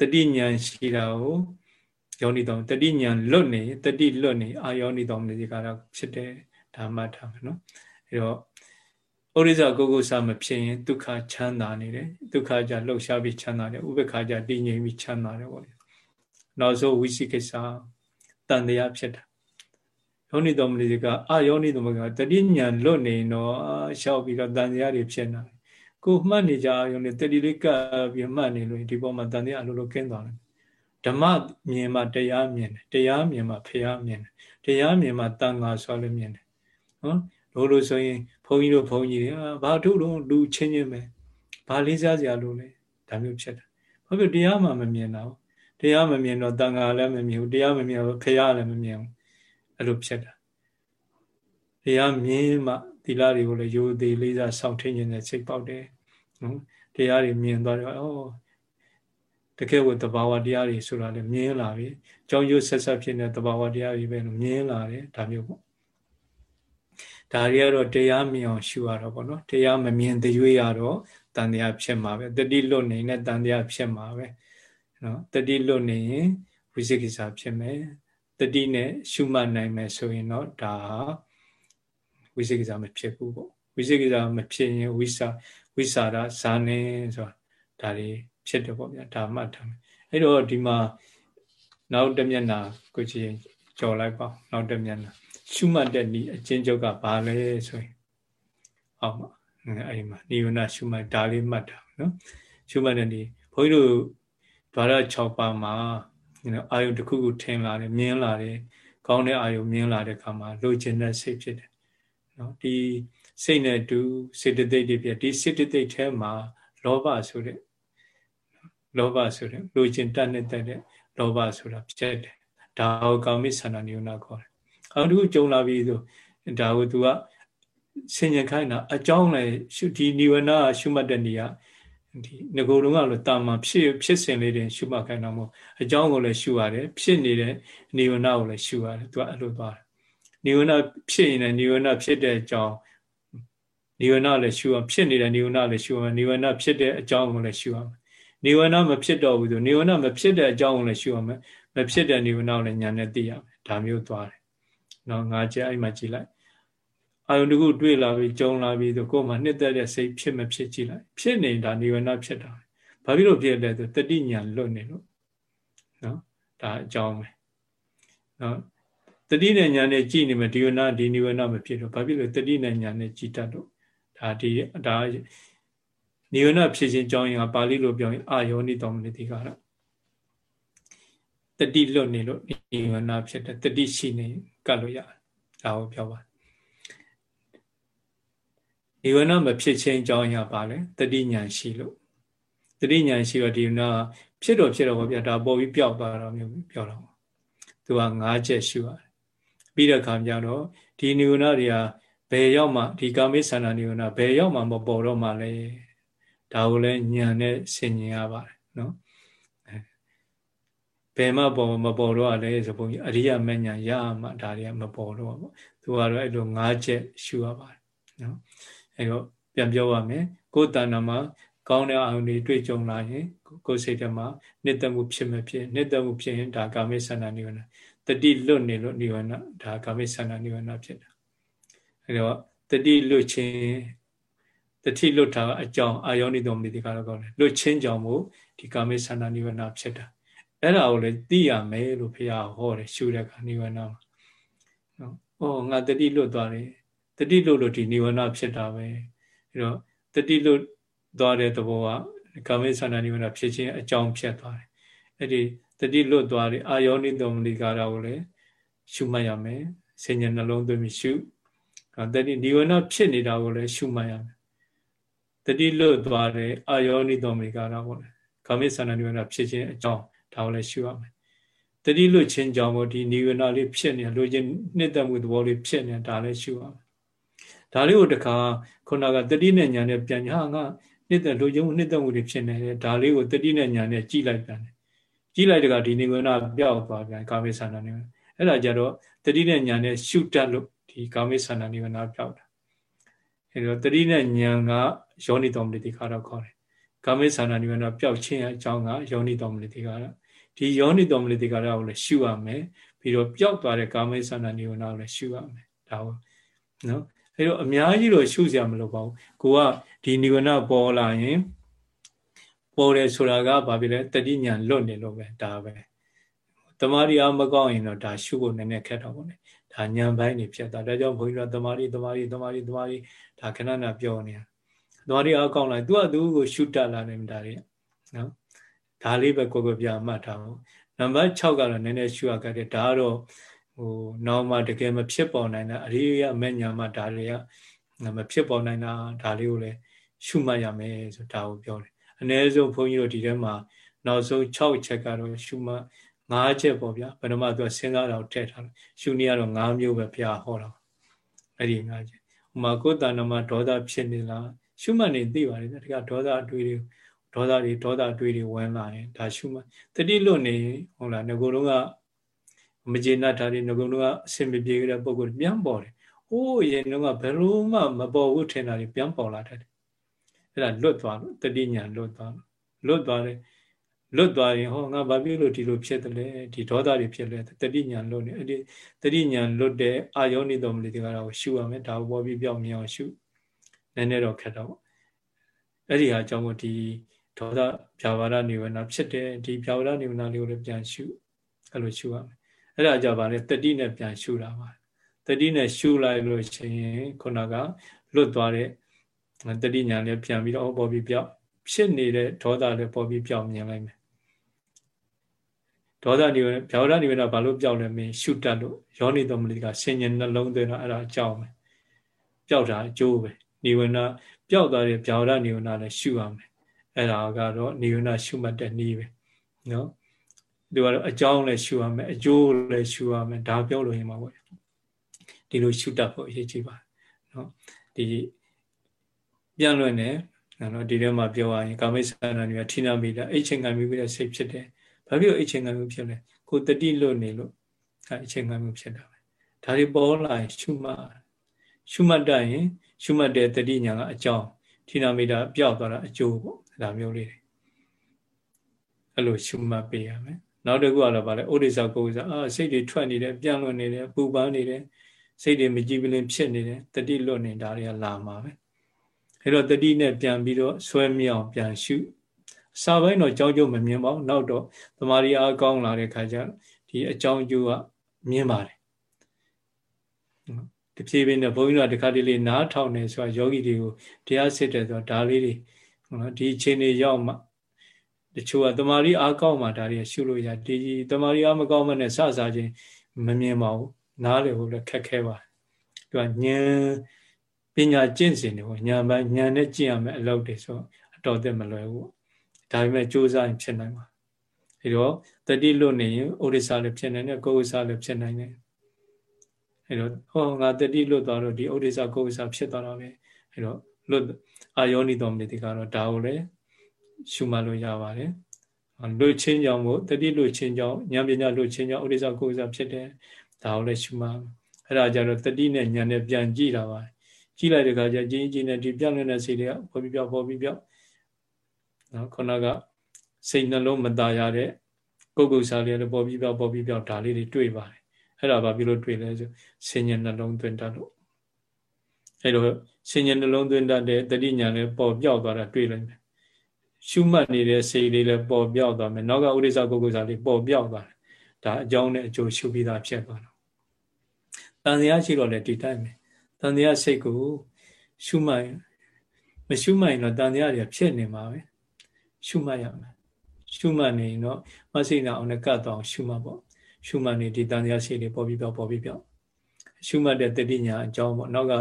တတိညာရှိတာကိုယောနိတော်တတိညာလွတ်နေတတိလွတ်နေအာယောနိတော်မူတိကတော့ဖြစ်တယ်ဒါမှတ်ထားမယ်နော်အဲတော့ ဩရိဇကိုကိုစားမဖြစ်ရင်ဒုက္ခချမ်းသာနေတယ်ဒုက္ခကြလှုပ်ရှားပြီးချမ်းသာတယ်ဥပ္ပခါကြတည်ငြိမ်ပြီးချမ်းသာတယ်ပေါ့လေနောက်ဆုံးဝိသိကိစ္စတန်တရားဖြစ်တာယောနိတော်မနိကအာယောနိတော်မကတတိညာလွတ်နေတော့ရှောက်ပြီးတော့တန်တရားတွေဖြစ်နေတယ်ကိုမှတ်နေကြယောနိတတိလေးကပ်ပြီးမှတ်နေလို့ဒီပေါ်မှာတန်တရားအလိုလိုကင်းသွားတယ်ဓမ္မမြင်မှတရားမြင်တယ်တရားမြင်မှဖျားမြင်တယ်တရားမြင်မှတန်ငါဆိုလည်းမြင်တယ်နော်လို့လို့ဆိုရင် ဘုန်းကြီးတို့ဘုန်းကြီးတွေအာဘာတို့တော့လူချင်းချင်းပဲဘာလေးစားစရာလို့လဲဒါမျိုးဖြစ်တယ်ဘာဖြစ်တရားမှမမြင်တော့တရားမမြင်တော့တန်ငါလည်းမမြင်ဘူးတရားမမြင်တော့ဖျားလည်းမမြင်ဘူးအဲ့လိုဖြစ်တာတရားမြင်မှသီလတွေကိုလည်းရိုသေလေးစားစောင့်ထိန်နေတဲ့စိတ်ပေါက်တယ်နော်တရားတွေမြင်သွားတော့ဩတကယ်ကိုတဘာဝတရားတွေဆိုတာလည်းမြင်လာပြီကြောင်းရွတ်ဆက်ဆက်ဖြစ်နေတဲ့တဘာဝတရားတွေပဲလို့မြင်လာတယ်ဒါမျိုးပေါ့ ဒါတွေကတော့တရားမြင်အောင်ရှုရတော့ပေါ့နော်တရားမမြင်သေးရွေးရတော့တန်တရားဖြစ်မှာပဲတတိလွတ်နေတဲ့တန်တရားဖြစ်မှာပဲနော်တတိလွတ်နေရင်ဝိသေကိစ္စဖြစ်မယ်တတိနဲ့ရှုမှတ်နိုင်မယ်ဆိုရင်တော့ဒါဝိသေကိစ္စမဖြစ်ဘူးပေါ့ဝိသေကိစ္စမဖြစ်ရင်ဝိစာဝိစာရဇာနေဆိုတာဒါတွေဖြစ်တယ်ပေါ့ဗျာဒါမှတ်ထားမယ်အဲ့တော့ဒီမှာနောက်တစ်မျက်နှာကိုကြည့်ကြော်လိုက်ပါနောက်တစ်မျက်နှာ ရှုမှတ်တဲ့ဤအချင်းချုပ်ကဘာလဲဆိုရင်အောက်မှာအဲ့ဒီမှာနိဝရဏရှုမှတ်ဒါလေးမှတ်တာနော်ရှုမှတ်တဲ့ဤဘုန်းကြီးတို့ဓာရ6ပါးမှာအာယုတစ်ခုခုထင်လာတယ်မြင်လာတယ်ကောင်းတဲ့အာယုမြင်လာတဲ့အခါမှာလိုချင်တဲ့စိတ်ဖြစ်တယ်နော်ဒီစိတ်နဲ့တူစေတသိက်တွေဖြစ်ဒီစေတသိက်ထဲမှာလောဘဆိုတဲ့လောဘဆိုတဲ့လိုချင်တတ်နေတဲ့လောဘဆိုတာဖြစ်တယ်ဒါကိုကာမိဆန္ဒနိယနာခေါ်တယ် အော်သူကြုံလာပြီဆိုဒါကို तू ကဆင်ញင်ခိုင်းတာအကြောင်းလည်းရှုဒီနိဝရဏရှုမှတ်တဲ့နေရာဒီငကိုယ်လုံးကလို့တာမန်ဖြစ်ဖြစ်စဉ်လေးတွေရှုမှတ်ခိုင်းတော့မို့အကြောင်းကိုလည်းရှုရတယ်ဖြစ်နေတဲ့နိဝရဏကိုလည်းရှုရတယ်သူကအဲ့လိုသွားတယ်နိဝရဏဖြစ်ရင်လည်းနိဝရဏဖြစ်တဲ့အကြောင်းနိဝရဏလည်းရှုအောင်ဖြစ်နေတဲ့နိဝရဏလည်းရှုအောင်နိဝရဏဖြစ်တဲ့အကြောင်းကိုလည်းရှုအောင်နိဝရဏမဖြစ်တော့ဘူးဆိုနိဝရဏမဖြစ်တဲ့အကြောင်းကိုလည်းရှုအောင်မဖြစ်တဲ့နိဝရဏကိုလည်းညာနဲ့သိရမယ်ဒါမျိုးသွားတယ် နော်ငါကြအဲ့မှာကြည့်လိုက်အာယုန်တခုတွေ့လာပြီးကြုံလာပြီးဆိုကိုယ်မှာနှစ်သက်တဲ့စိတ်ဖြစ်မဖြစ်ကြည့်လိုက်ဖြစ်နေတာနိဝရဏဖြစ်တာဘာဖြစ်လို့ဖြစ်လဲဆိုတတိညာလွတ်နေလို့နော်ဒါအကြောင်းပဲနော်တတိနဲ့ညာနဲ့ကြည်နေမှာဒီဝနာဒီနိဝရဏမဖြစ်တော့ဘာဖြစ်လို့တတိနဲ့ညာနဲ့ကြည်တတ်တော့ဒါဒီဒါနိဝရဏဖြစ်ခြင်းကြောင်းရင်ပါဠိလိုပြောရင်အာယောနိတော်မနိတိကတော့ တတိလွတ်နေလို့နိဝရဏဖြစ်တယ်တတိရှိနေကတ်လို့ရတယ်ဒါကိုပြောပါနိဝရဏမဖြစ်ခြင်းကြောင်းရပါလေတတိညာရှိလို့တတိညာရှိတော့ဒီနာဖြစ်တော့ဖြစ်တော့ဗျာဒါပေါ်ပြီးပျောက်သွားတာမျိုးပြောတော့သူက၅ချက်ရှိပါတယ်ပြီးတဲ့ခါကျတော့ဒီနိဝရဏတွေကဘယ်ရောက်မှဒီကာမိသန္တာနိဝရဏဘယ်ရောက်မှမပေါ်တော့မှလဲဒါကိုလည်းညံနဲ့ဆင်ញင်ရပါတယ်နော် ဘယ်မှပေါ်မပေါ်တော့လဲဆိုပုံကြီးအရိယမညာရမှဒါတွေကမပေါ်တော့ပေါ့သူကတော့အဲ့လို၅ချက်ရှုရပါတယ်နော်အဲ့တော့ပြန်ပြောပါမယ်ကိုယ်တဏ္ဍမှာကောင်းတဲ့အာရုံတွေတွေ့ကြုံလာရင်ကိုယ်စိတ်ထဲမှာနှစ်သက်မှုဖြစ်မဖြစ်နှစ်သက်မှုဖြစ်ရင်ဒါကာမိဆန္ဒနိဝရဏတတိလွတ်နေလို့နိဝရဏဒါကာမိဆန္ဒနိဝရဏဖြစ်တာအဲ့တော့တတိလွတ်ခြင်းတတိလွတ်တာအကြောင်းအာယောနိတော်မိတိကတော့ကောင်းတယ်လွတ်ခြင်းကြောင့်မို့ဒီကာမိဆန္ဒနိဝရဏဖြစ်တာ အဲ့ဒါကိုလည်းသိရမယ်လို့ဘုရားဟောတယ်ရှုတဲ့ကနိဝရဏမှာနော်။အော်ငါတတိလွတ်သွားတယ်တတိလွတ်လို့ဒီနိဝရဏဖြစ်တာပဲအဲ့တော့တတိလွတ်သွားတဲ့သဘောကကာမိသန္တာနိဝရဏဖြစ်ခြင်းအကြောင်းဖြစ်သွားတယ်အဲ့ဒီတတိလွတ်သွားတယ်အာယောနိတောမလိကာရကိုလည်းရှုမှတ်ရမယ်ဆင်ញနှလုံးသွင်းပြီးရှုတတိနိဝရဏဖြစ်နေတာကိုလည်းရှုမှတ်ရမယ်တတိလွတ်သွားတယ်အာယောနိတောမလိကာရကိုလည်းကာမိသန္တာနိဝရဏဖြစ်ခြင်းအကြောင်း ဒါကိုလည်းရှုရမယ်တတိလွတ်ခြင်းကြောင့်မို့ဒီနိဝရဏလေးဖြစ်နေလို့ချင်းနှစ်သက်မှုသဘောလေးဖြစ်နေဒါလည်းရှုရမယ်ဒါလေးကိုတခါခုနကတတိနဲ့ညာနဲ့ပြန်ညာငါနှစ်သက်လူချင်းနှစ်သက်မှုတွေဖြစ်နေတယ်ဒါလေးကိုတတိနဲ့ညာနဲ့ကြည်လိုက်ပြန်တယ်ကြည်လိုက်တကဒီနိဝရဏပျောက်သွားပြန်ကာမိသန္တာနိဝရဏအဲ့ဒါကြတော့တတိနဲ့ညာနဲ့ရှုတတ်လို့ဒီကာမိသန္တာနိဝရဏပျောက်တာအဲ့တော့တတိနဲ့ညာကယောနိတော်မတိခါတော့ခေါ်တယ်ကာမိသန္တာနိဝရဏပျောက်ခြင်းအကြောင်းကယောနိတော်မတိခါတော့ ဒီယောနိတော်မတိခါတော့ကိုလည်းရှုရမယ်ပြီးတော့ပျောက်သွားတဲ့ကာမိသန္တာနိဝရဏကိုလည်းရှုရမယ်ဒါဟုတ်နော်အဲတော့အများကြီးတော့ရှုစရာမလိုပါဘူးကိုကဒီနိဝရဏပေါ်လာရင်ပေါ်တယ်ဆိုတာကဘာဖြစ်လဲတတိညာလွတ်နေလို့ပဲဒါပဲတမာရီအမကောင်းရင်တော့ဒါရှုဖို့နည်းနည်းခက်တော့ပေါ့လေဒါညာပိုင်းနေဖြစ်တာဒါကြောင့်ဘုန်းကြီးတို့တမာရီတမာရီတမာရီတမာရီဒါခဏနာပြောနေတာတမာရီအကောင်းလာသူကသူ့ကိုရှုတတ်လာတယ်ဒါတွေနော် ဒါလေးပဲကိုယ်ကိုပြမှတ်ထားအောင်နံပါတ်6ကတော့နည်းနည်းရှုရခဲ့တယ်ဒါကတော့ဟိုနောက်မှတကယ်မဖြစ်ပေါ်နိုင်တာအရိယမညာမှဒါတွေကမဖြစ်ပေါ်နိုင်တာဒါလေးကိုလည်းရှုမှတ်ရမယ်ဆိုဒါကိုပြောတယ်အ ਨੇ ဆုံးဘုန်းကြီးတို့ဒီထဲမှာနောက်ဆုံး6ချက်ကတော့ရှုမှတ်5ချက်ပေါ့ဗျာဘယ်တော့မှသူစဉ်းစားတော့ထည့်ထားတယ်ရှုနည်းကတော့5မျိုးပဲဘုရားဟောတာအဲ့ဒီ5ချက်ဥမာကိုယ်တဏ္ဍမှာဒေါသဖြစ်နေလားရှုမှတ်နေသိပါတယ်တကဒေါသအတွေ့တွေ ဒေါသတွေဒေါသအတွေ့တွေဝင်လာရင်ဒါရှုမှတ်တတိလွတ်နေဟုတ်လားငကိုယ်လုံးကမကျေနပ်တာတွေငကုံတော့အဆင်မပြေကြတဲ့ပုံကိုပြန်ပေါ်တယ်။ဟိုးရင်တော့ဘယ်လိုမှမပေါ်ဘူးထင်တာတွေပြန်ပေါ်လာတတ်တယ်။အဲ့ဒါလွတ်သွားလို့တတိညာလွတ်သွားလို့လွတ်သွားတယ်လွတ်သွားရင်ဟောငါဘာဖြစ်လို့ဒီလိုဖြစ်တယ်လဲဒီဒေါသတွေဖြစ်လဲတတိညာလွတ်နေအဲ့ဒီတတိညာလွတ်တဲ့အာယောနိတော်မူတဲ့ကတော့ရှုရမယ်ဒါဘောပြီးပြောင်းမြင်အောင်ရှုနည်းနည်းတော့ခက်တော့အဲ့ဒီဟာအကြောင်းကိုဒီ ဒေါသဖြာပါဒနိဝရဏဖြစ်တယ်ဒီဖြာပါဒနိဝရဏလေးကိုလည်းပြန်ရှုအဲ့လိုရှုရမယ်အဲ့ဒါကြပါလေတတိနဲ့ပြန်ရှုတာပါတတိနဲ့ရှုလိုက်လို့ရှိရင်ခုနကလွတ်သွားတဲ့တတိညာလေးပြန်ပြီးတော့ပေါ်ပြီးပြောက်ဖြစ်နေတဲ့ဒေါသလည်းပေါ်ပြီးပြောက်မြင်လိုက်မယ်ဒေါသနေဗျာဒနေတော့ဘာလို့ပြောက်လဲမင်းရှုတတ်လို့ယောနိတော်မလိကဆင်ញင်နှလုံးသွင်းတော့အဲ့ဒါအကြောင်းပဲပြောက်တာအကျိုးပဲနေဝနာပြောက်သွားတဲ့ဗျာဒနေဝနာလည်းရှုရမယ် အဲ့ဒါကတော့နေဝနာရှုမှတ်တဲ့နည်းပဲနော်သူကတော့အကြောင်းလည်းရှုရမယ်အကျိုးလည်းရှုရမယ်ဒါပြောလို့ရမှာပေါ့ဒီလိုရှုတတ်ဖို့အရေးကြီးပါတယ်နော်ဒီပြန်လွင်တယ်နော်ဒီထဲမှာပြောရရင်ကာမိစ္ဆန္ဒတွေကထိနာမိတာအိတ်ချင်းခံမိပြီးတဲ့စိတ်ဖြစ်တယ်ဘာဖြစ်လို့အိတ်ချင်းခံမှုဖြစ်လဲကိုတတိလွတ်နေလို့အဲအိတ်ချင်းခံမှုဖြစ်တာပဲဒါတွေပေါ်လာရင်ရှုမှတ်ရှုမှတ်တတ်ရင်ရှုမှတ်တဲ့တတိညာကအကြောင်းထိနာမိတာပျောက်သွားတာအကျိုးပေါ့ ဒါမျိုးလေးတွေအဲ့လိုရှုမှတ်ပေးရမယ်နောက်တစ်ခုကတော့ဗာလဲဩဒိသကိုယ်စားအာစိတ်တွေထွက်နေတယ်ပြန်လွတ်နေတယ်ပူပန်းနေတယ်စိတ်တွေမကြည်ပလင်ဖြစ်နေတယ်တတိလွတ်နေတာတွေကလာမှာပဲအဲ့တော့တတိနဲ့ပြန်ပြီးတော့ဆွဲမြောင်ပြန်ရှုစာပိုင်းတော့ကြောင်းကျုံမမြင်ပါဘူးနောက်တော့တမာရီအားကောင်းလာတဲ့ခါကျဒီအကြောင်းကျိုးကမြင်ပါတယ်တဖြည်းဖြည်းနဲ့ဘုန်းကြီးတို့တခါတလေနားထောင်နေဆိုတာယောဂီတွေကိုတရားစစ်တယ်ဆိုတော့ဒါလေးတွေ နော်ဒီအချိန်တွေရောက်မှတချို့ကတမာရီအားကောင်းမှဒါတွေရှုလို့ရဒီတမာရီအားမကောင်းမှနဲ့စစချင်းမမြင်ပါဘူးနားလေဟုတ်လည်းခက်ခဲပါတယ်သူကဉာဏ်ပညာကျင့်စဉ်တွေပေါ့ဉာဏ်ပိုင်းဉာဏ်နဲ့ကျင့်ရမယ်အလုပ်တွေဆိုအတော်သက်မလွယ်ဘူးဒါပေမဲ့ကြိုးစားရင်ဖြစ်နိုင်ပါအဲတော့တတိလွတ်နေရင်ဩရိစာလည်းဖြစ်နိုင်တယ်ကိုယ်ဥစာလည်းဖြစ်နိုင်တယ်အဲတော့ဟောငါတတိလွတ်သွားတော့ဒီဩရိစာကိုယ်ဥစာဖြစ်သွားတာပဲအဲတော့လွတ် အာယောနိတော်မြေတိကတော့ဒါကိုလည်းရှုမှတ်လို့ရပါတယ်လွတ်ချင်းကြောင့်မို့တတိလွတ်ချင်းကြောင့်ဉာဏ်ပညာလွတ်ချင်းကြောင့်ဩရိစာကိုယ်ဥစာဖြစ်တယ်ဒါကိုလည်းရှုမှတ်အဲ့ဒါကြတော့တတိနဲ့ဉာဏ်နဲ့ပြန်ကြည့်တာပါကြည့်လိုက်တဲ့အခါကျကြီးကြီးနဲ့ဒီပြောင်းနေတဲ့စိတ်တွေကပေါ်ပြီးပြောင်းပေါ်ပြီးပြောင်းနော်ခုနကစိတ်နှလုံးမตายရတဲ့ကုတ်ကုတ်စားလေးလည်းပေါ်ပြီးပြောင်းပေါ်ပြီးပြောင်းဒါလေးတွေတွေ့ပါတယ်အဲ့ဒါဘာဖြစ်လို့တွေ့လဲဆိုဆင်ញနှလုံးသွင်းတတ်လို့ အဲ့တော့ဆင်ញနှလုံးသွင်းတတ်တဲ့တတိညာလည်းပေါ်ပြောက်သွားတာတွေ့လိုက်မယ်ရှုမှတ်နေတဲ့စိတ်လေးလည်းပေါ်ပြောက်သွားမယ်နောက်ကဥဒိစ္စကုတ်ကုတ်စားလေးပေါ်ပြောက်သွားတယ်ဒါအကြောင်းနဲ့အကျိုးရှုပြီးသားဖြစ်သွားတော့တန်တရားရှိတော့လေဒီတိုင်းပဲတန်တရားစိတ်ကိုရှုမှတ်မရှုမှတ်ရင်တော့တန်တရားတွေဖြစ်နေမှာပဲရှုမှတ်ရမယ်ရှုမှတ်နေရင်တော့မဆိနာအောင်နဲ့ကတ်တော့ရှုမှတ်ပေါ့ရှုမှတ်နေဒီတန်တရားစိတ်တွေပေါ်ပြီးပြောက်ပေါ်ပြီးပြောက်ရှုမှတ်တဲ့တတိညာအကြောင်းပေါ့နောက်က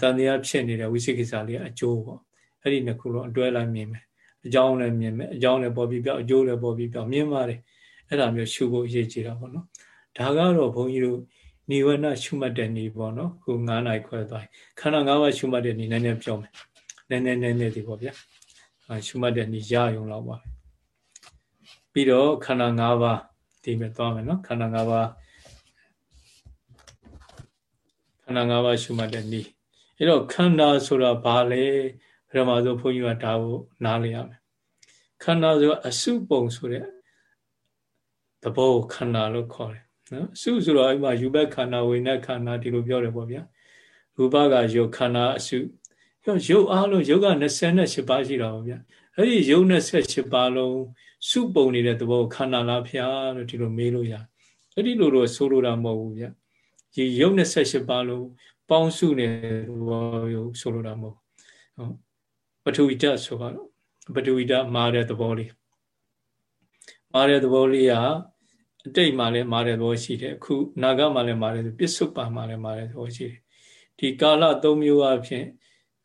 တန်တရားဖြစ်နေတဲ့ဝိသိကိစ္စလေးအကျိုးပေါ့အဲ့ဒီနှစ်ခုတော့အတွဲလိုက်မြင်မယ်အကြောင်းလည်းမြင်မယ်အကြောင်းလည်းပေါ်ပြီးပြောက်အကျိုးလည်းပေါ်ပြီးပြောက်မြင်ပါတယ်အဲ့ဒါမျိုးရှုဖို့အရေးကြီးတာပေါ့နော်ဒါကတော့ဘုန်းကြီးတို့နိဝရဏရှုမှတ်တဲ့နေပေါ့နော်ခု9နိုင်ခွဲသွားခန္ဓာ၅ပါးရှုမှတ်တဲ့နေနည်းနည်းပြောမယ်နည်းနည်းနည်းနည်းဒီပေါ့ဗျာရှုမှတ်တဲ့နေရရုံလောက်ပါပြီးတော့ခန္ဓာ၅ပါးဒီမဲ့သွားမယ်နော်ခန္ဓာ၅ပါးခန္ဓာ၅ပါးရှုမှတ်တဲ့နေ အဲ့တော့ခန္ဓာဆိုတာဘာလဲပထမဆုံးဘုန်းကြီးကဒါကိုနားလည်ရမယ်ခန္ဓာဆိုတာအစုပုံဆိုတဲ့သဘောကိုခန္ဓာလို့ခေါ်တယ်နော်စုဆိုတော့အဲ့မှာယူဘက်ခန္ဓာဝိညာဉ်ခန္ဓာဒီလိုပြောတယ်ပေါ့ဗျာရူပကယုတ်ခန္ဓာအစုရောရုပ်အားလုံးယုတ်က28ပါးရှိတာပေါ့ဗျာအဲ့ဒီယုတ်28ပါးလုံးစုပုံနေတဲ့သဘောခန္ဓာလားဖျားလို့ဒီလိုမေးလို့ရအဲ့ဒီလိုတော့ဆိုလိုတာမဟုတ်ဘူးဗျာဒီယုတ်28ပါးလုံး ပေါင်းစုနေတဲ့သဘောကိုဆိုလိုတာမဟုတ်ဟုတ်ပထဝီဓာတ်ဆိုတော့ပထဝီဓာတ်မာတဲ့သဘောလေးမာတဲ့သဘောလေးကအတိတ်မှာလည်းမာတဲ့သဘောရှိတယ်အခုနာဂမှာလည်းမာတယ်ပစ္စုပန်မှာလည်းမာတဲ့သဘောရှိတယ်ဒီကာလ၃မျိုးအဖြစ်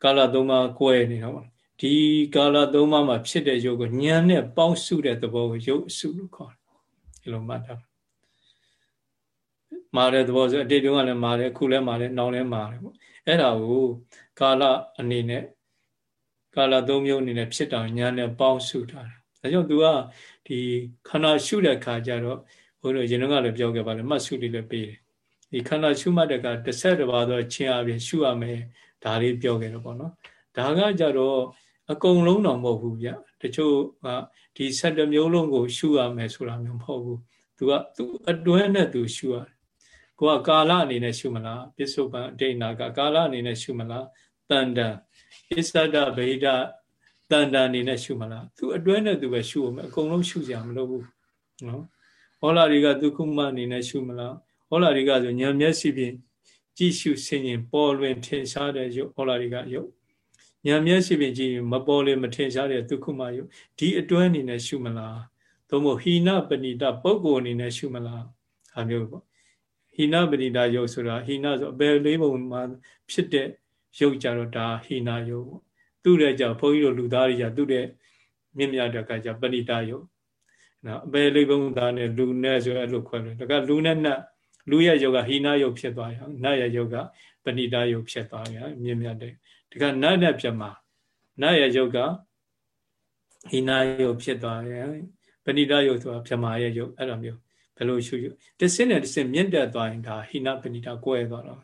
ကာလ၃ပါးကွဲနေတော့ဒီကာလ၃ပါးမှာဖြစ်တဲ့ယုတ်ကိုဉာဏ်နဲ့ပေါင်းစုတဲ့သဘောကိုယုတ်စုလို့ခေါ်တယ်ဒီလိုမှတ်တာ မာတဲ့သဘောဆိုအတိတ်တုန်းကလည်းမာတယ်အခုလည်းမာတယ်နောက်လည်းမာတယ်ပေါ့အဲ့ဒါကိုကာလအနေနဲ့ကာလ၃မျိုးအနေနဲ့ဖြစ်တာဉာဏ်နဲ့ပေါင်းစုထားတယ်ဒါကြောင့် तू ကဒီခန္ဓာရှုတဲ့ခါကျတော့ဘုန်းတော်ရင်တော့လည်းပြောခဲ့ပါလေမှတ်စုလေးလည်းပေးတယ်ဒီခန္ဓာရှုမှတ်တဲ့ကတစ်ဆက်တစ်ပါးသောချင်းအပြင်ရှုရမယ်ဒါလေးပြောခဲ့တော့ပေါ့နော်ဒါကကြတော့အကုန်လုံးတော့မဟုတ်ဘူးဗျတချို့ကဒီ7မျိုးလုံးကိုရှုရမယ်ဆိုတာမျိုးမဟုတ်ဘူးသူကသူအတွဲနဲ့သူရှုရတယ် ကိုကကာလအနေနဲ့ရှုမလားပစ္စုပန်အတိတ်နာကကာလအနေနဲ့ရှုမလားတန်တန်အစ္ဆဒဗေဒတန်တန်အနေနဲ့ရှုမလားသူအတွဲနဲ့သူပဲရှုအောင်အကုန်လုံးရှုကြမလို့ဘူးနော်ဟောလာတွေကဒုက္ခမအနေနဲ့ရှုမလားဟောလာတွေကဆိုဉာဏ်မျက်စိဖြင့်ကြည့်ရှုဆင်ရင်ပေါ်လွင်ထင်ရှားတဲ့ရုပ်ဟောလာတွေကရုပ်ဉာဏ်မျက်စိဖြင့်ကြည့်ရင်မပေါ်လေမထင်ရှားတဲ့ဒုက္ခမရုပ်ဒီအတွဲအနေနဲ့ရှုမလားသို့မဟုတ်ဟိနပဏိတပုဂ္ဂိုလ်အနေနဲ့ရှုမလားဟာမျိုးပေါ့ ဟိနပဏိတရုပ်ဆိုတာဟိနဆိုအပယ်လေးပုံမှာဖြစ်တဲ့ရုပ်ကြတော့ဒါဟိနရုပ်ပေါ့သူ့ရဲ့ကြောင့်ဘုန်းကြီးတို့လူသားတွေကသူ့ရဲ့မြင့်မြတ်တဲ့ကကြပဏိတရုပ်နော်အပယ်လေးပုံသားနဲ့လူနဲ့ဆိုအဲ့လိုခွဲတယ်ဒါကလူနဲ့နတ်လူရဲ့ယုတ်ကဟိနယုတ်ဖြစ်သွားရအောင်နတ်ရဲ့ယုတ်ကပဏိတယုတ်ဖြစ်သွားဗျာမြင့်မြတ်တဲ့ဒီကနတ်နဲ့ပြမှာနတ်ရဲ့ယုတ်ကဟိနာယုတ်ဖြစ်သွားတယ်ပဏိတယုတ်ဆိုတာပြမာရဲ့ယုတ်အဲ့လိုမျိုး ဘယ်လိုရှုရှုတစင်းနဲ့တစင်းမြင့်တက်သွားရင်ဒါဟိနပဏိတကွဲသွားတော့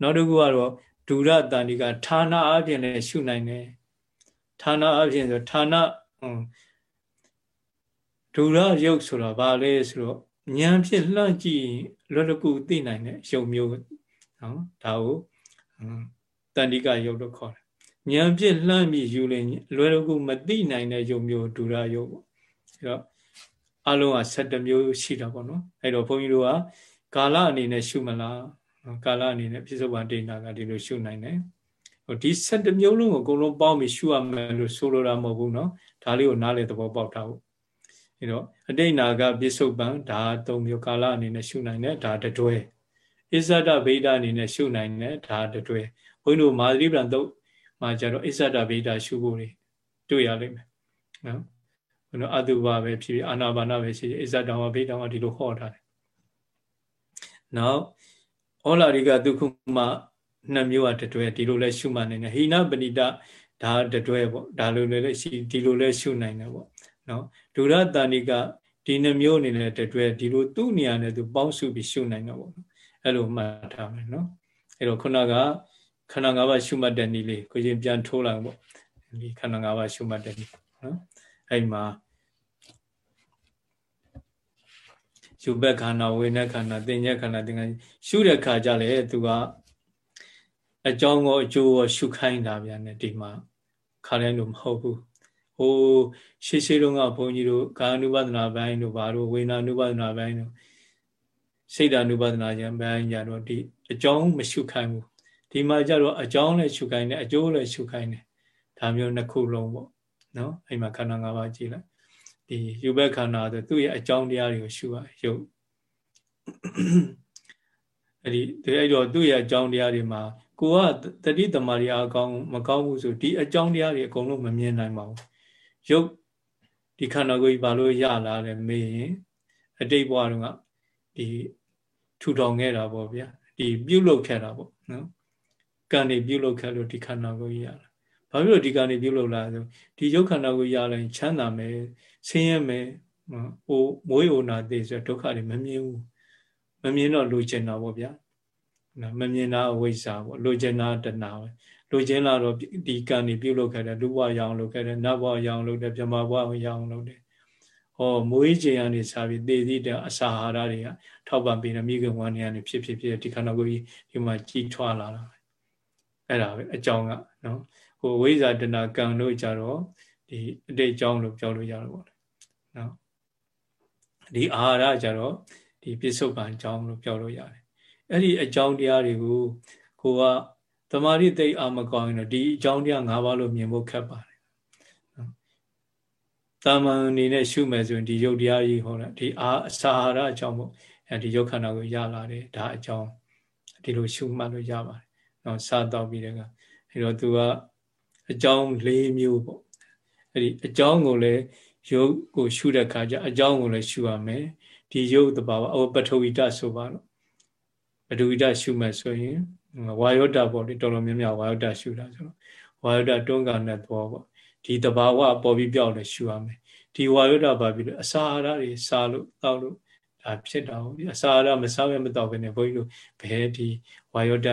နောက်တစ်ခုကတော့ဒုရတန်ဒီကဌာနအပြင်လည်းရှုနိုင်တယ်ဌာနအပြင်ဆိုဌာနဒုရယုတ်ဆိုတာဘာလဲဆိုတော့ဉာဏ်ဖြင့်လှမ်းကြည့်လွယ်လကူသိနိုင်တဲ့ယုံမျိုးနော်ဒါကိုတန်တိကယုတ်လို့ခေါ်တယ်ဉာဏ်ဖြင့်လှမ်းပြီးယူရင်လွယ်လကူမသိနိုင်တဲ့ယုံမျိုးဒုရယုတ်ပေါ့အဲတော့ အလုံးက12မျိုးရှိတာပေါ့နော်အဲ့တော့ဘုန်းကြီးတို့ကကာလအနေနဲ့ရှုမလားကာလအနေနဲ့ပြစ္ဆုတ်ပါဒိဋ္ဌာကဒီလိုရှုနိုင်တယ်ဟိုဒီ12မျိုးလုံးကိုအကုန်လုံးပေါင်းပြီးရှုရမယ်လို့ဆိုလိုတာမဟုတ်ဘူးနော်ဒါလေးကိုနားလေသဘောပေါက်ထားဖို့အဲ့တော့အတိတ်နာကပြစ္ဆုတ်ပံဒါ3မျိုးကာလအနေနဲ့ရှုနိုင်တယ်ဒါတတွဲအစ္ဆဒဗေဒအနေနဲ့ရှုနိုင်တယ်ဒါတတွဲဘုန်းကြီးတို့မာသရိပ္ပံတုတ်မှာကြတော့အစ္ဆဒဗေဒရှုဖို့တွေ့ရလိမ့်မယ်နော် ဘုန်းတော်အတုပါပဲဖြစ်ဖြစ်အာနာပါနပဲရှိအစ္ဆဒဝဗေဒဝဒီလိုဟောထားတယ်နောက်ဩလာရိကဒုက္ခမနှစ်မျိုးကတတွဲဒီလိုလဲရှုမှတ်နိုင်တယ်ဟိနပဏိတဒါတတွဲပေါ့ဒါလိုလည်းရှိဒီလိုလဲရှုနိုင်တယ်ပေါ့နော်ဒုရတဏိကဒီနှမျိုးအနေနဲ့တတွဲဒီလိုသူ့နေရာနဲ့သူပေါင်းစုပြီးရှုနိုင်တော့ပေါ့နော်အဲ့လိုမှတ်ထားမယ်နော်အဲ့တော့ခုနကခန္ဓာ၅ပါးရှုမှတ်တဲ့နည်းလေးကိုရင်ပြန်ထိုးလိုက်ပေါ့ဒီခန္ဓာ၅ပါးရှုမှတ်တဲ့နည်းနော် အဲ့မှာယူဘက်ခန္ဓာဝေနခန္ဓာသင်္ညက်ခန္ဓာသင်္ခါရှုတဲ့ခါကြလေသူကအကြောင်းကိုအကျိုးကိုရှုခိုင်းတာဗျာနဲ့ဒီမှာခါတိုင်းလို့မဟုတ်ဘူးဟိုရှေးရှေးတုန်းကဘုန်းကြီးတို့ကာနုပဒနာပိုင်းတို့ဘာတို့ဝေနာနုပဒနာပိုင်းတို့စိတ်ဓာနုပဒနာကျမ်းပိုင်းကြတော့ဒီအကြောင်းမရှုခိုင်းဘူးဒီမှာကြတော့အကြောင်းလည်းရှုခိုင်းတယ်အကျိုးလည်းရှုခိုင်းတယ်ဒါမျိုးနှစ်ခုလုံးပေါ့ နော်အဲ့မှာခန္ဓာ၅ပါးကြည့်လိုက်ဒီယူဘက်ခန္ဓာဆိုသူ့ရဲ့အကြောင်းတရားတွေကိုရှုရရုပ်အဲ့ဒီအဲ့တော့သူ့ရဲ့အကြောင်းတရားတွေမှာကိုကတတိတမာရီအကောင်းမကောင်းဘူးဆိုဒီအကြောင်းတရားတွေအကုန်လုံးမမြင်နိုင်ပါဘူးရုပ်ဒီခန္ဓာကိုယ်ကြီးဘာလို့ရလာလဲမေးရင်အတိတ်ဘဝတုန်းကဒီထူထောင်ခဲ့တာပေါ့ဗျာဒီပြုတ်လုခဲ့တာပေါ့နော်ကံနေပြုတ်လုခဲ့လို့ဒီခန္ဓာကိုယ်ကြီးရလာ ဘာဖြစ်လို့ဒီကံနေပြုတ်လုလာဆိုဒီရုပ်ခန္ဓာကိုယ်ရလာရင်ချမ်းသာမယ်ဆင်းရဲမယ်ဟိုမွေးအိုနာသေးဆိုဒုက္ခတွေမမြင်ဘူးမမြင်တော့လိုချင်တာပေါ့ဗျာနော်မမြင်တာအဝိဇ္ဇာပေါ့လိုချင်တာတဏှာပဲလိုချင်လာတော့ဒီကံနေပြုတ်လုခဲ့တယ်လူဘဝရအောင်လုပ်ခဲ့တယ်နတ်ဘဝရအောင်လုပ်တယ်ပြမဘဝရအောင်လုပ်တယ်ဟောမွေးခြင်းကနေစပြီးသေသည့်တဲ့အစာဟာရတွေကထောက်ပံ့ပြီးတော့မိခင်ဝမ်းနေကနေဖြစ်ဖြစ်ဖြစ်ဒီခန္ဓာကိုယ်ကြီးဒီမှာကြီးထွားလာတာအဲ့ဒါပဲအကြောင်းကနော် ဟိုဝိဇ္ဇာတဏကံတို့ကြတော့ဒီအတိတ်အကြောင်းလို့ပြောလို့ရတယ်ပေါ့နော်ဒီအာဟာရကြတော့ဒီပြစ္ဆုတ်ပံအကြောင်းလို့ပြောလို့ရတယ်အဲ့ဒီအကြောင်းတရားတွေကိုကိုကတမာရီသိအာမကောင်းရင်တော့ဒီအကြောင်းတရား၅ပါးလို့မြင်ဖို့ခက်ပါတယ်တာမန်အနေနဲ့ရှုမယ်ဆိုရင်ဒီယုတ်တရားကြီးဟောတာဒီအာအစာဟာရအကြောင်းပေါ့အဲဒီယုတ်ခန္ဓာကိုရလာတယ်ဒါအကြောင်းဒီလိုရှုမှတ်လို့ရပါတယ်နော်စတော့ပြီးတဲ့ကအဲတော့သူက အကြောင်း၄မျိုးပေါ့အဲ့ဒီအကြောင်းကိုလည်းယုတ်ကိုရှုတဲ့ခါကျအကြောင်းကိုလည်းရှုရမယ်ဒီယုတ်တဘာဝအပထဝီတဆိုပါတော့ပထဝီတရှုမှဆိုရင်ဝါယောတပေါ့လေတော်တော်များများဝါယောတရှုတာဆိုတော့ဝါယောတတွန်းကန်တဲ့သဘောပေါ့ဒီတဘာဝပေါ်ပြီးပြောက်လည်းရှုရမယ်ဒီဝါယောတပါပြီးလို့အစာအာဟာရတွေစားလို့တောက်လို့ဒါဖြစ်တာဟုတ်အစာအာဟာရမစားဘဲမတောက်ဘဲနဲ့ဘုန်းကြီးတို့ဘယ်ဒီဝါယောတ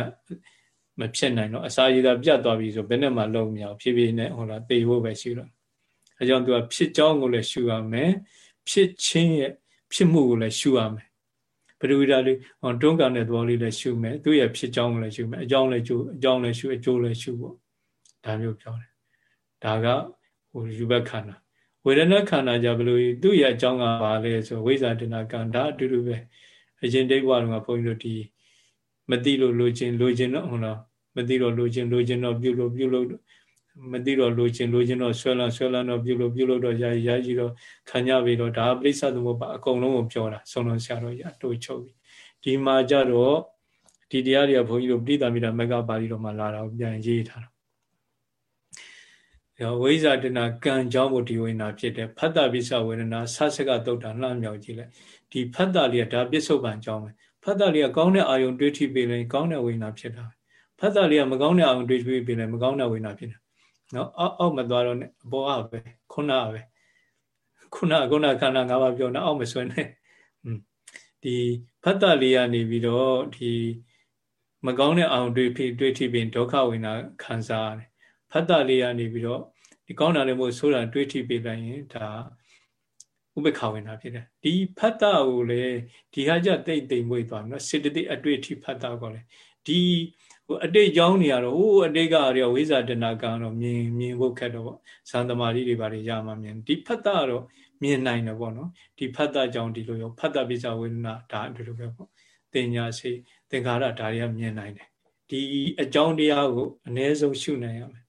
မဖြစ်နိုင်တော့အစာရည်သာပြတ်သွားပြီဆိုဘယ်နဲ့မှလုံးမရအောင်ဖြည်းဖြည်းနဲ့ဟိုလားတေဖို့ပဲရှိတော့အဲကြောင့်သူကဖြစ်ကြောင်းကိုလည်းရှုရမယ်ဖြစ်ချင်းရဲ့ဖြစ်မှုကိုလည်းရှုရမယ်ပရိဝိဒါလေးတွန်းကန်တဲ့သဘောလေးလည်းရှုမယ်သူ့ရဲ့ဖြစ်ကြောင်းကိုလည်းရှုမယ်အကြောင်းလည်းကျိုးအကြောင်းလည်းရှုအကျိုးလည်းရှုပေါ့ဒါမျိုးပြောတယ်ဒါကဟိုယူဘက်ခန္ဓာဝေဒနာခန္ဓာကြဘလို့သူ့ရဲ့အကြောင်းကဘာလဲဆိုဝိဇာတနာကံဒါအတူတူပဲအရင်တိတ်ဘဝတုန်းကဘုန်းကြီးတို့ဒီ မသိလို့လိုချင်လိုချင်တော့ဟုတ်လားမသိတော့လိုချင်လိုချင်တော့ပြုလို့ပြုလို့မသိတော့လိုချင်လိုချင်တော့ဆွဲလန်းဆွဲလန်းတော့ပြုလို့ပြုလို့တော့ရာရာကြီးတော့ခံကြပြီတော့ဒါပြိဿသမုပ္ပါအကုန်လုံးကိုပြောတာဆုံးလုံးဆရာတော်ရတိုးချုပ်ပြီဒီမှာကြတော့ဒီတရားတွေကဘုန်းကြီးတို့ပြိဿမိတာမကပါဠိတော်မှာလာတာကိုပြန်ရေးထားတာဝိဇာတနာကံကြောင့်မို့ဒီဝိညာဖြစ်တယ်ဖတ်တာပိစ္ဆဝေဒနာဆဆကတုတ်တာလှမ်းမြောက်ကြည့်လိုက်ဒီဖတ်တာလေးကဒါပစ္စုပန်ကြောင်းပဲ ဖဖတ်တာလေးကကောင်းတဲ့အာယုံတွေးထိပေးရင်ကောင်းတဲ့ဝိညာဉ်ဖြစ်တာဖတ်တာလေးကမကောင်းတဲ့အာယုံတွေးထိပေးရင်မကောင်းတဲ့ဝိညာဉ်ဖြစ်တာနော်အောက်အောက်မသွားတော့နဲ့အပေါ်အပဲခုနပဲခုနခုနခန္ဓာ၅ပါးပြောနေအောက်မဆွဲနဲ့ဒီဖတ်တာလေးကနေပြီးတော့ဒီမကောင်းတဲ့အာယုံတွေးထိတွေးထိပေးဒုက္ခဝိညာဉ်ခံစားရတယ်ဖတ်တာလေးကနေပြီးတော့ဒီကောင်းတာလည်းမဟုတ်ဆိုးတာတွေးထိပေးလိုက်ရင်ဒါ ဥပ္ပခာဝင်တာဖြစ်တယ်ဒီဖတ်တာကိုလေဒီဟာကြတိတ်တိမ်မွေ့သွားပြီနော်စေတသိက်အတွေ့အထိဖတ်တာကိုလေဒီဟိုအတိတ်ကြောင်းနေရတော့ဟိုအတိတ်ကရောဝိဇာတဏကံတော့မြင်မြင်ဖို့ခက်တော့ဗောဇန်သမာဓိတွေဘာတွေရမှမြင်ဒီဖတ်တာတော့မြင်နိုင်တယ်ဗောနော်ဒီဖတ်တာကြောင့်ဒီလိုရောဖတ်တာပိစာဝေဒနာဒါဒီလိုပဲဗောတင်ညာစေသင်္ခါရဒါတွေကမြင်နိုင်တယ်ဒီအကြောင်းတရားကိုအ ਨੇ ဆုံးရှုနိုင်ရမယ်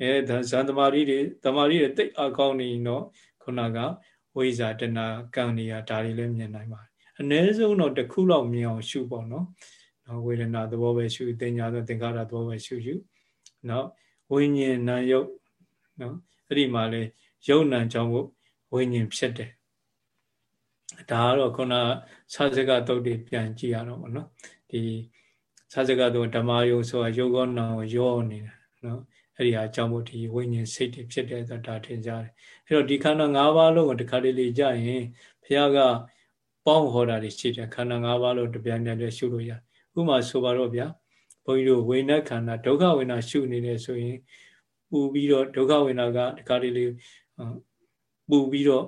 အဲဇန်သမာဓိတွေသမာဓိတွေတိတ်အကောင်းနေရင်တော့ခုနက ဝိဇာတနာကံနေရဒါတွေလည်းမြင်နိုင်ပါတယ်အ ਨੇ ဆုံးတော့တစ်ခုလောက်မြင်အောင်ရှုပေါ့နော်နော်ဝေဒနာသဘောပဲရှုတင်ညာဆိုသင်္ခါရသဘောပဲရှုရှုနော်ဝိညာဉ်နာယုတ်နော်အဲ့ဒီမှာလေယုတ်နံကြောင့်ကိုဝိညာဉ်ဖြစ်တယ်ဒါကတော့ခုနစာစကတုတ်တွေပြန်ကြည့်ရတော့ဗောနော်ဒီစာစကတုတ်ဓမ္မယုတ်ဆိုတာယုတ်ကောနာကိုယောနေတာနော် အဲ့ဒီဟာအကြောင်းမို့ဒီဝိညာဉ်စိတ်တွေဖြစ်တယ်ဆိုတာထင်ကြတယ်အဲ့တော့ဒီခန္ဓာ၅ပါးလုံးကိုတစ်ခါတလေကြာရင်ဘုရားကပေါင်းဟောတာတွေရှိတယ်ခန္ဓာ၅ပါးလုံးတပြိုင်တည်းလည်းရှုလို့ရဥမာဆိုပါတော့ဗျာဘုန်းကြီးတို့ဝိညာဉ်ခန္ဓာဒုက္ခဝိညာဉ်ရှုနေတယ်ဆိုရင်ပူပြီးတော့ဒုက္ခဝိညာဉ်ကတစ်ခါတလေပူပြီးတော့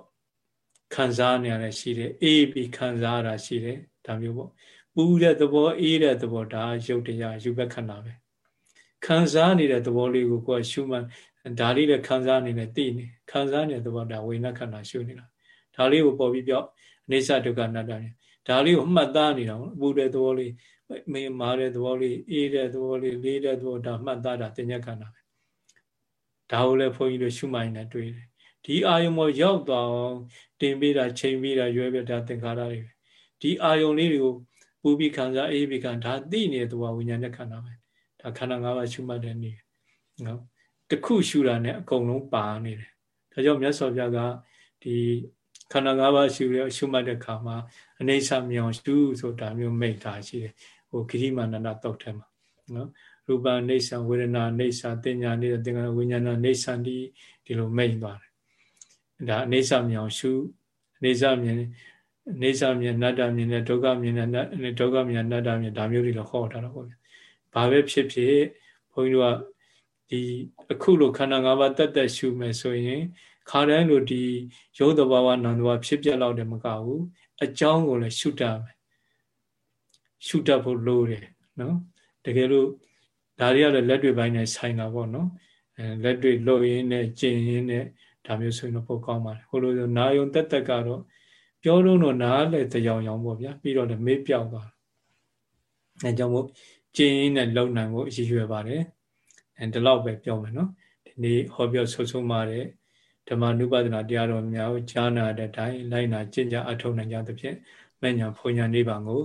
ခံစားနေရတယ်ရှိတယ်အေးပြီးခံစားရတာရှိတယ်ဒါမျိုးပေါ့ပူတဲ့သဘောအေးတဲ့သဘောဒါရုပ်တရားယူဘက်ခန္ဓာပဲ ခံစားနေတဲ့သဘောလေးကိုကိုယ်ရှုမှန်ဒါလေးလည်းခံစားနေတယ်သိနေခံစားနေတဲ့သဘောဒါဝိညာဉ်ခန္ဓာရှုနေတာဒါလေးကိုပေါ်ပြီးပြောအိဋ္ဌဒုက္ခအနတ္တနေဒါလေးကိုမှတ်သားနေတာပေါ့ပူတဲ့သဘောလေးမေးမာတဲ့သဘောလေးအေးတဲ့သဘောလေးလေးတဲ့သဘောဒါမှတ်သားတာတင်ညက်ခန္ဓာပဲဒါကိုလည်းဘုန်းကြီးတို့ရှုမှန်နေတွေ့တယ်ဒီအာယုံပေါ်ရောက်သွားအောင်တင်ပေးတာချိန်ပေးတာရွယ်ပြတာသင်္ခါရတွေဒီအာယုံလေးတွေကိုပူပြီးခံစားအေးပြီးခံဒါသိနေတဲ့သူကဝိညာဉ်နဲ့ခန္ဓာပဲ ဒါခန္ဓာ၅ပါးရှုမှတ်တဲ့နေ့နော်တခုရှုတာနဲ့အကုန်လုံးပါနေတယ်ဒါကြောင့်မြတ်စွာဘုရားကဒီခန္ဓာ၅ပါးရှုရရှုမှတ်တဲ့ခါမှာအနေဆာမြောင်ရှုဆိုတာမျိုးမိတ်တာရှိတယ်ဟိုဂိရိမာနန္ဒတုတ်ထဲမှာနော်ရူပနေဆံဝေဒနာနေဆံတင်ညာနေတဲ့သင်္ခါရဝိညာဏနေဆံဒီဒီလိုမိတ်သွားတယ်ဒါအနေဆာမြောင်ရှုအနေဆာမြင်အနေဆာမြင်နတ္တမြင်နဲ့ဒုက္ခမြင်နဲ့ဒုက္ခမြင်နတ္တမြင်ဒါမျိုးတွေတော့ဟောထားတော့ပေါ့ဗျ ဘာပဲဖြစ်ဖြစ်ဘုန်းကြီးတို့ကဒီအခုလိုခန္ဓာ၅ပါးတက်တက်ရှုမယ်ဆိုရင်ခါတိုင်းလိုဒီရုပ်တဘာဝနာမ်တဘာဖြစ်ပြက်လောက်တယ်မကဘူးအကြောင်းကိုလည်းရှုတတ်မယ်ရှုတတ်ဖို့လိုတယ်နော်တကယ်လို့ဒါတွေကလည်းလက်တွေပိုင်းနဲ့ဆိုင်တာပေါ့နော်အဲလက်တွေလှုပ်ရင်းနဲ့ကျင်ရင်းနဲ့ဒါမျိုးဆိုရင်တော့ပိုကောင်းပါတယ်ဟိုလိုဆိုနာယုံတက်တက်ကတော့ပြောလို့တော့နားလည်းတရောင်ရောင်ပေါ့ဗျာပြီးတော့လည်းမေးပြောက်သွားအဲကြောင့်မို့ ကျင်းနဲ့လုံနိုင်ဖို့အရည်ရွယ်ပါတယ်အဲဒီလောက်ပဲပြောမယ်နော်ဒီနေ့ဟောပြောဆုဆုံးပါတယ်ဓမ္မနုပဒနာတရားတော်များကိုကြားနာတဲ့အတိုင်းလိုက်နာကျင့်ကြအထောက်နိုင်ကြသဖြင့်မညာဖွညာနိဗ္ဗာန်ကို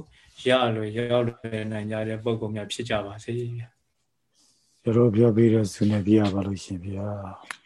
ရလွယ်ရောက်လွယ်နိုင်ကြတဲ့ပုဂ္ဂိုလ်များဖြစ်ကြပါစေ။တို့ပြောပြီးတော့ဆုနေပြရပါလို့ရှင်ဗျာ။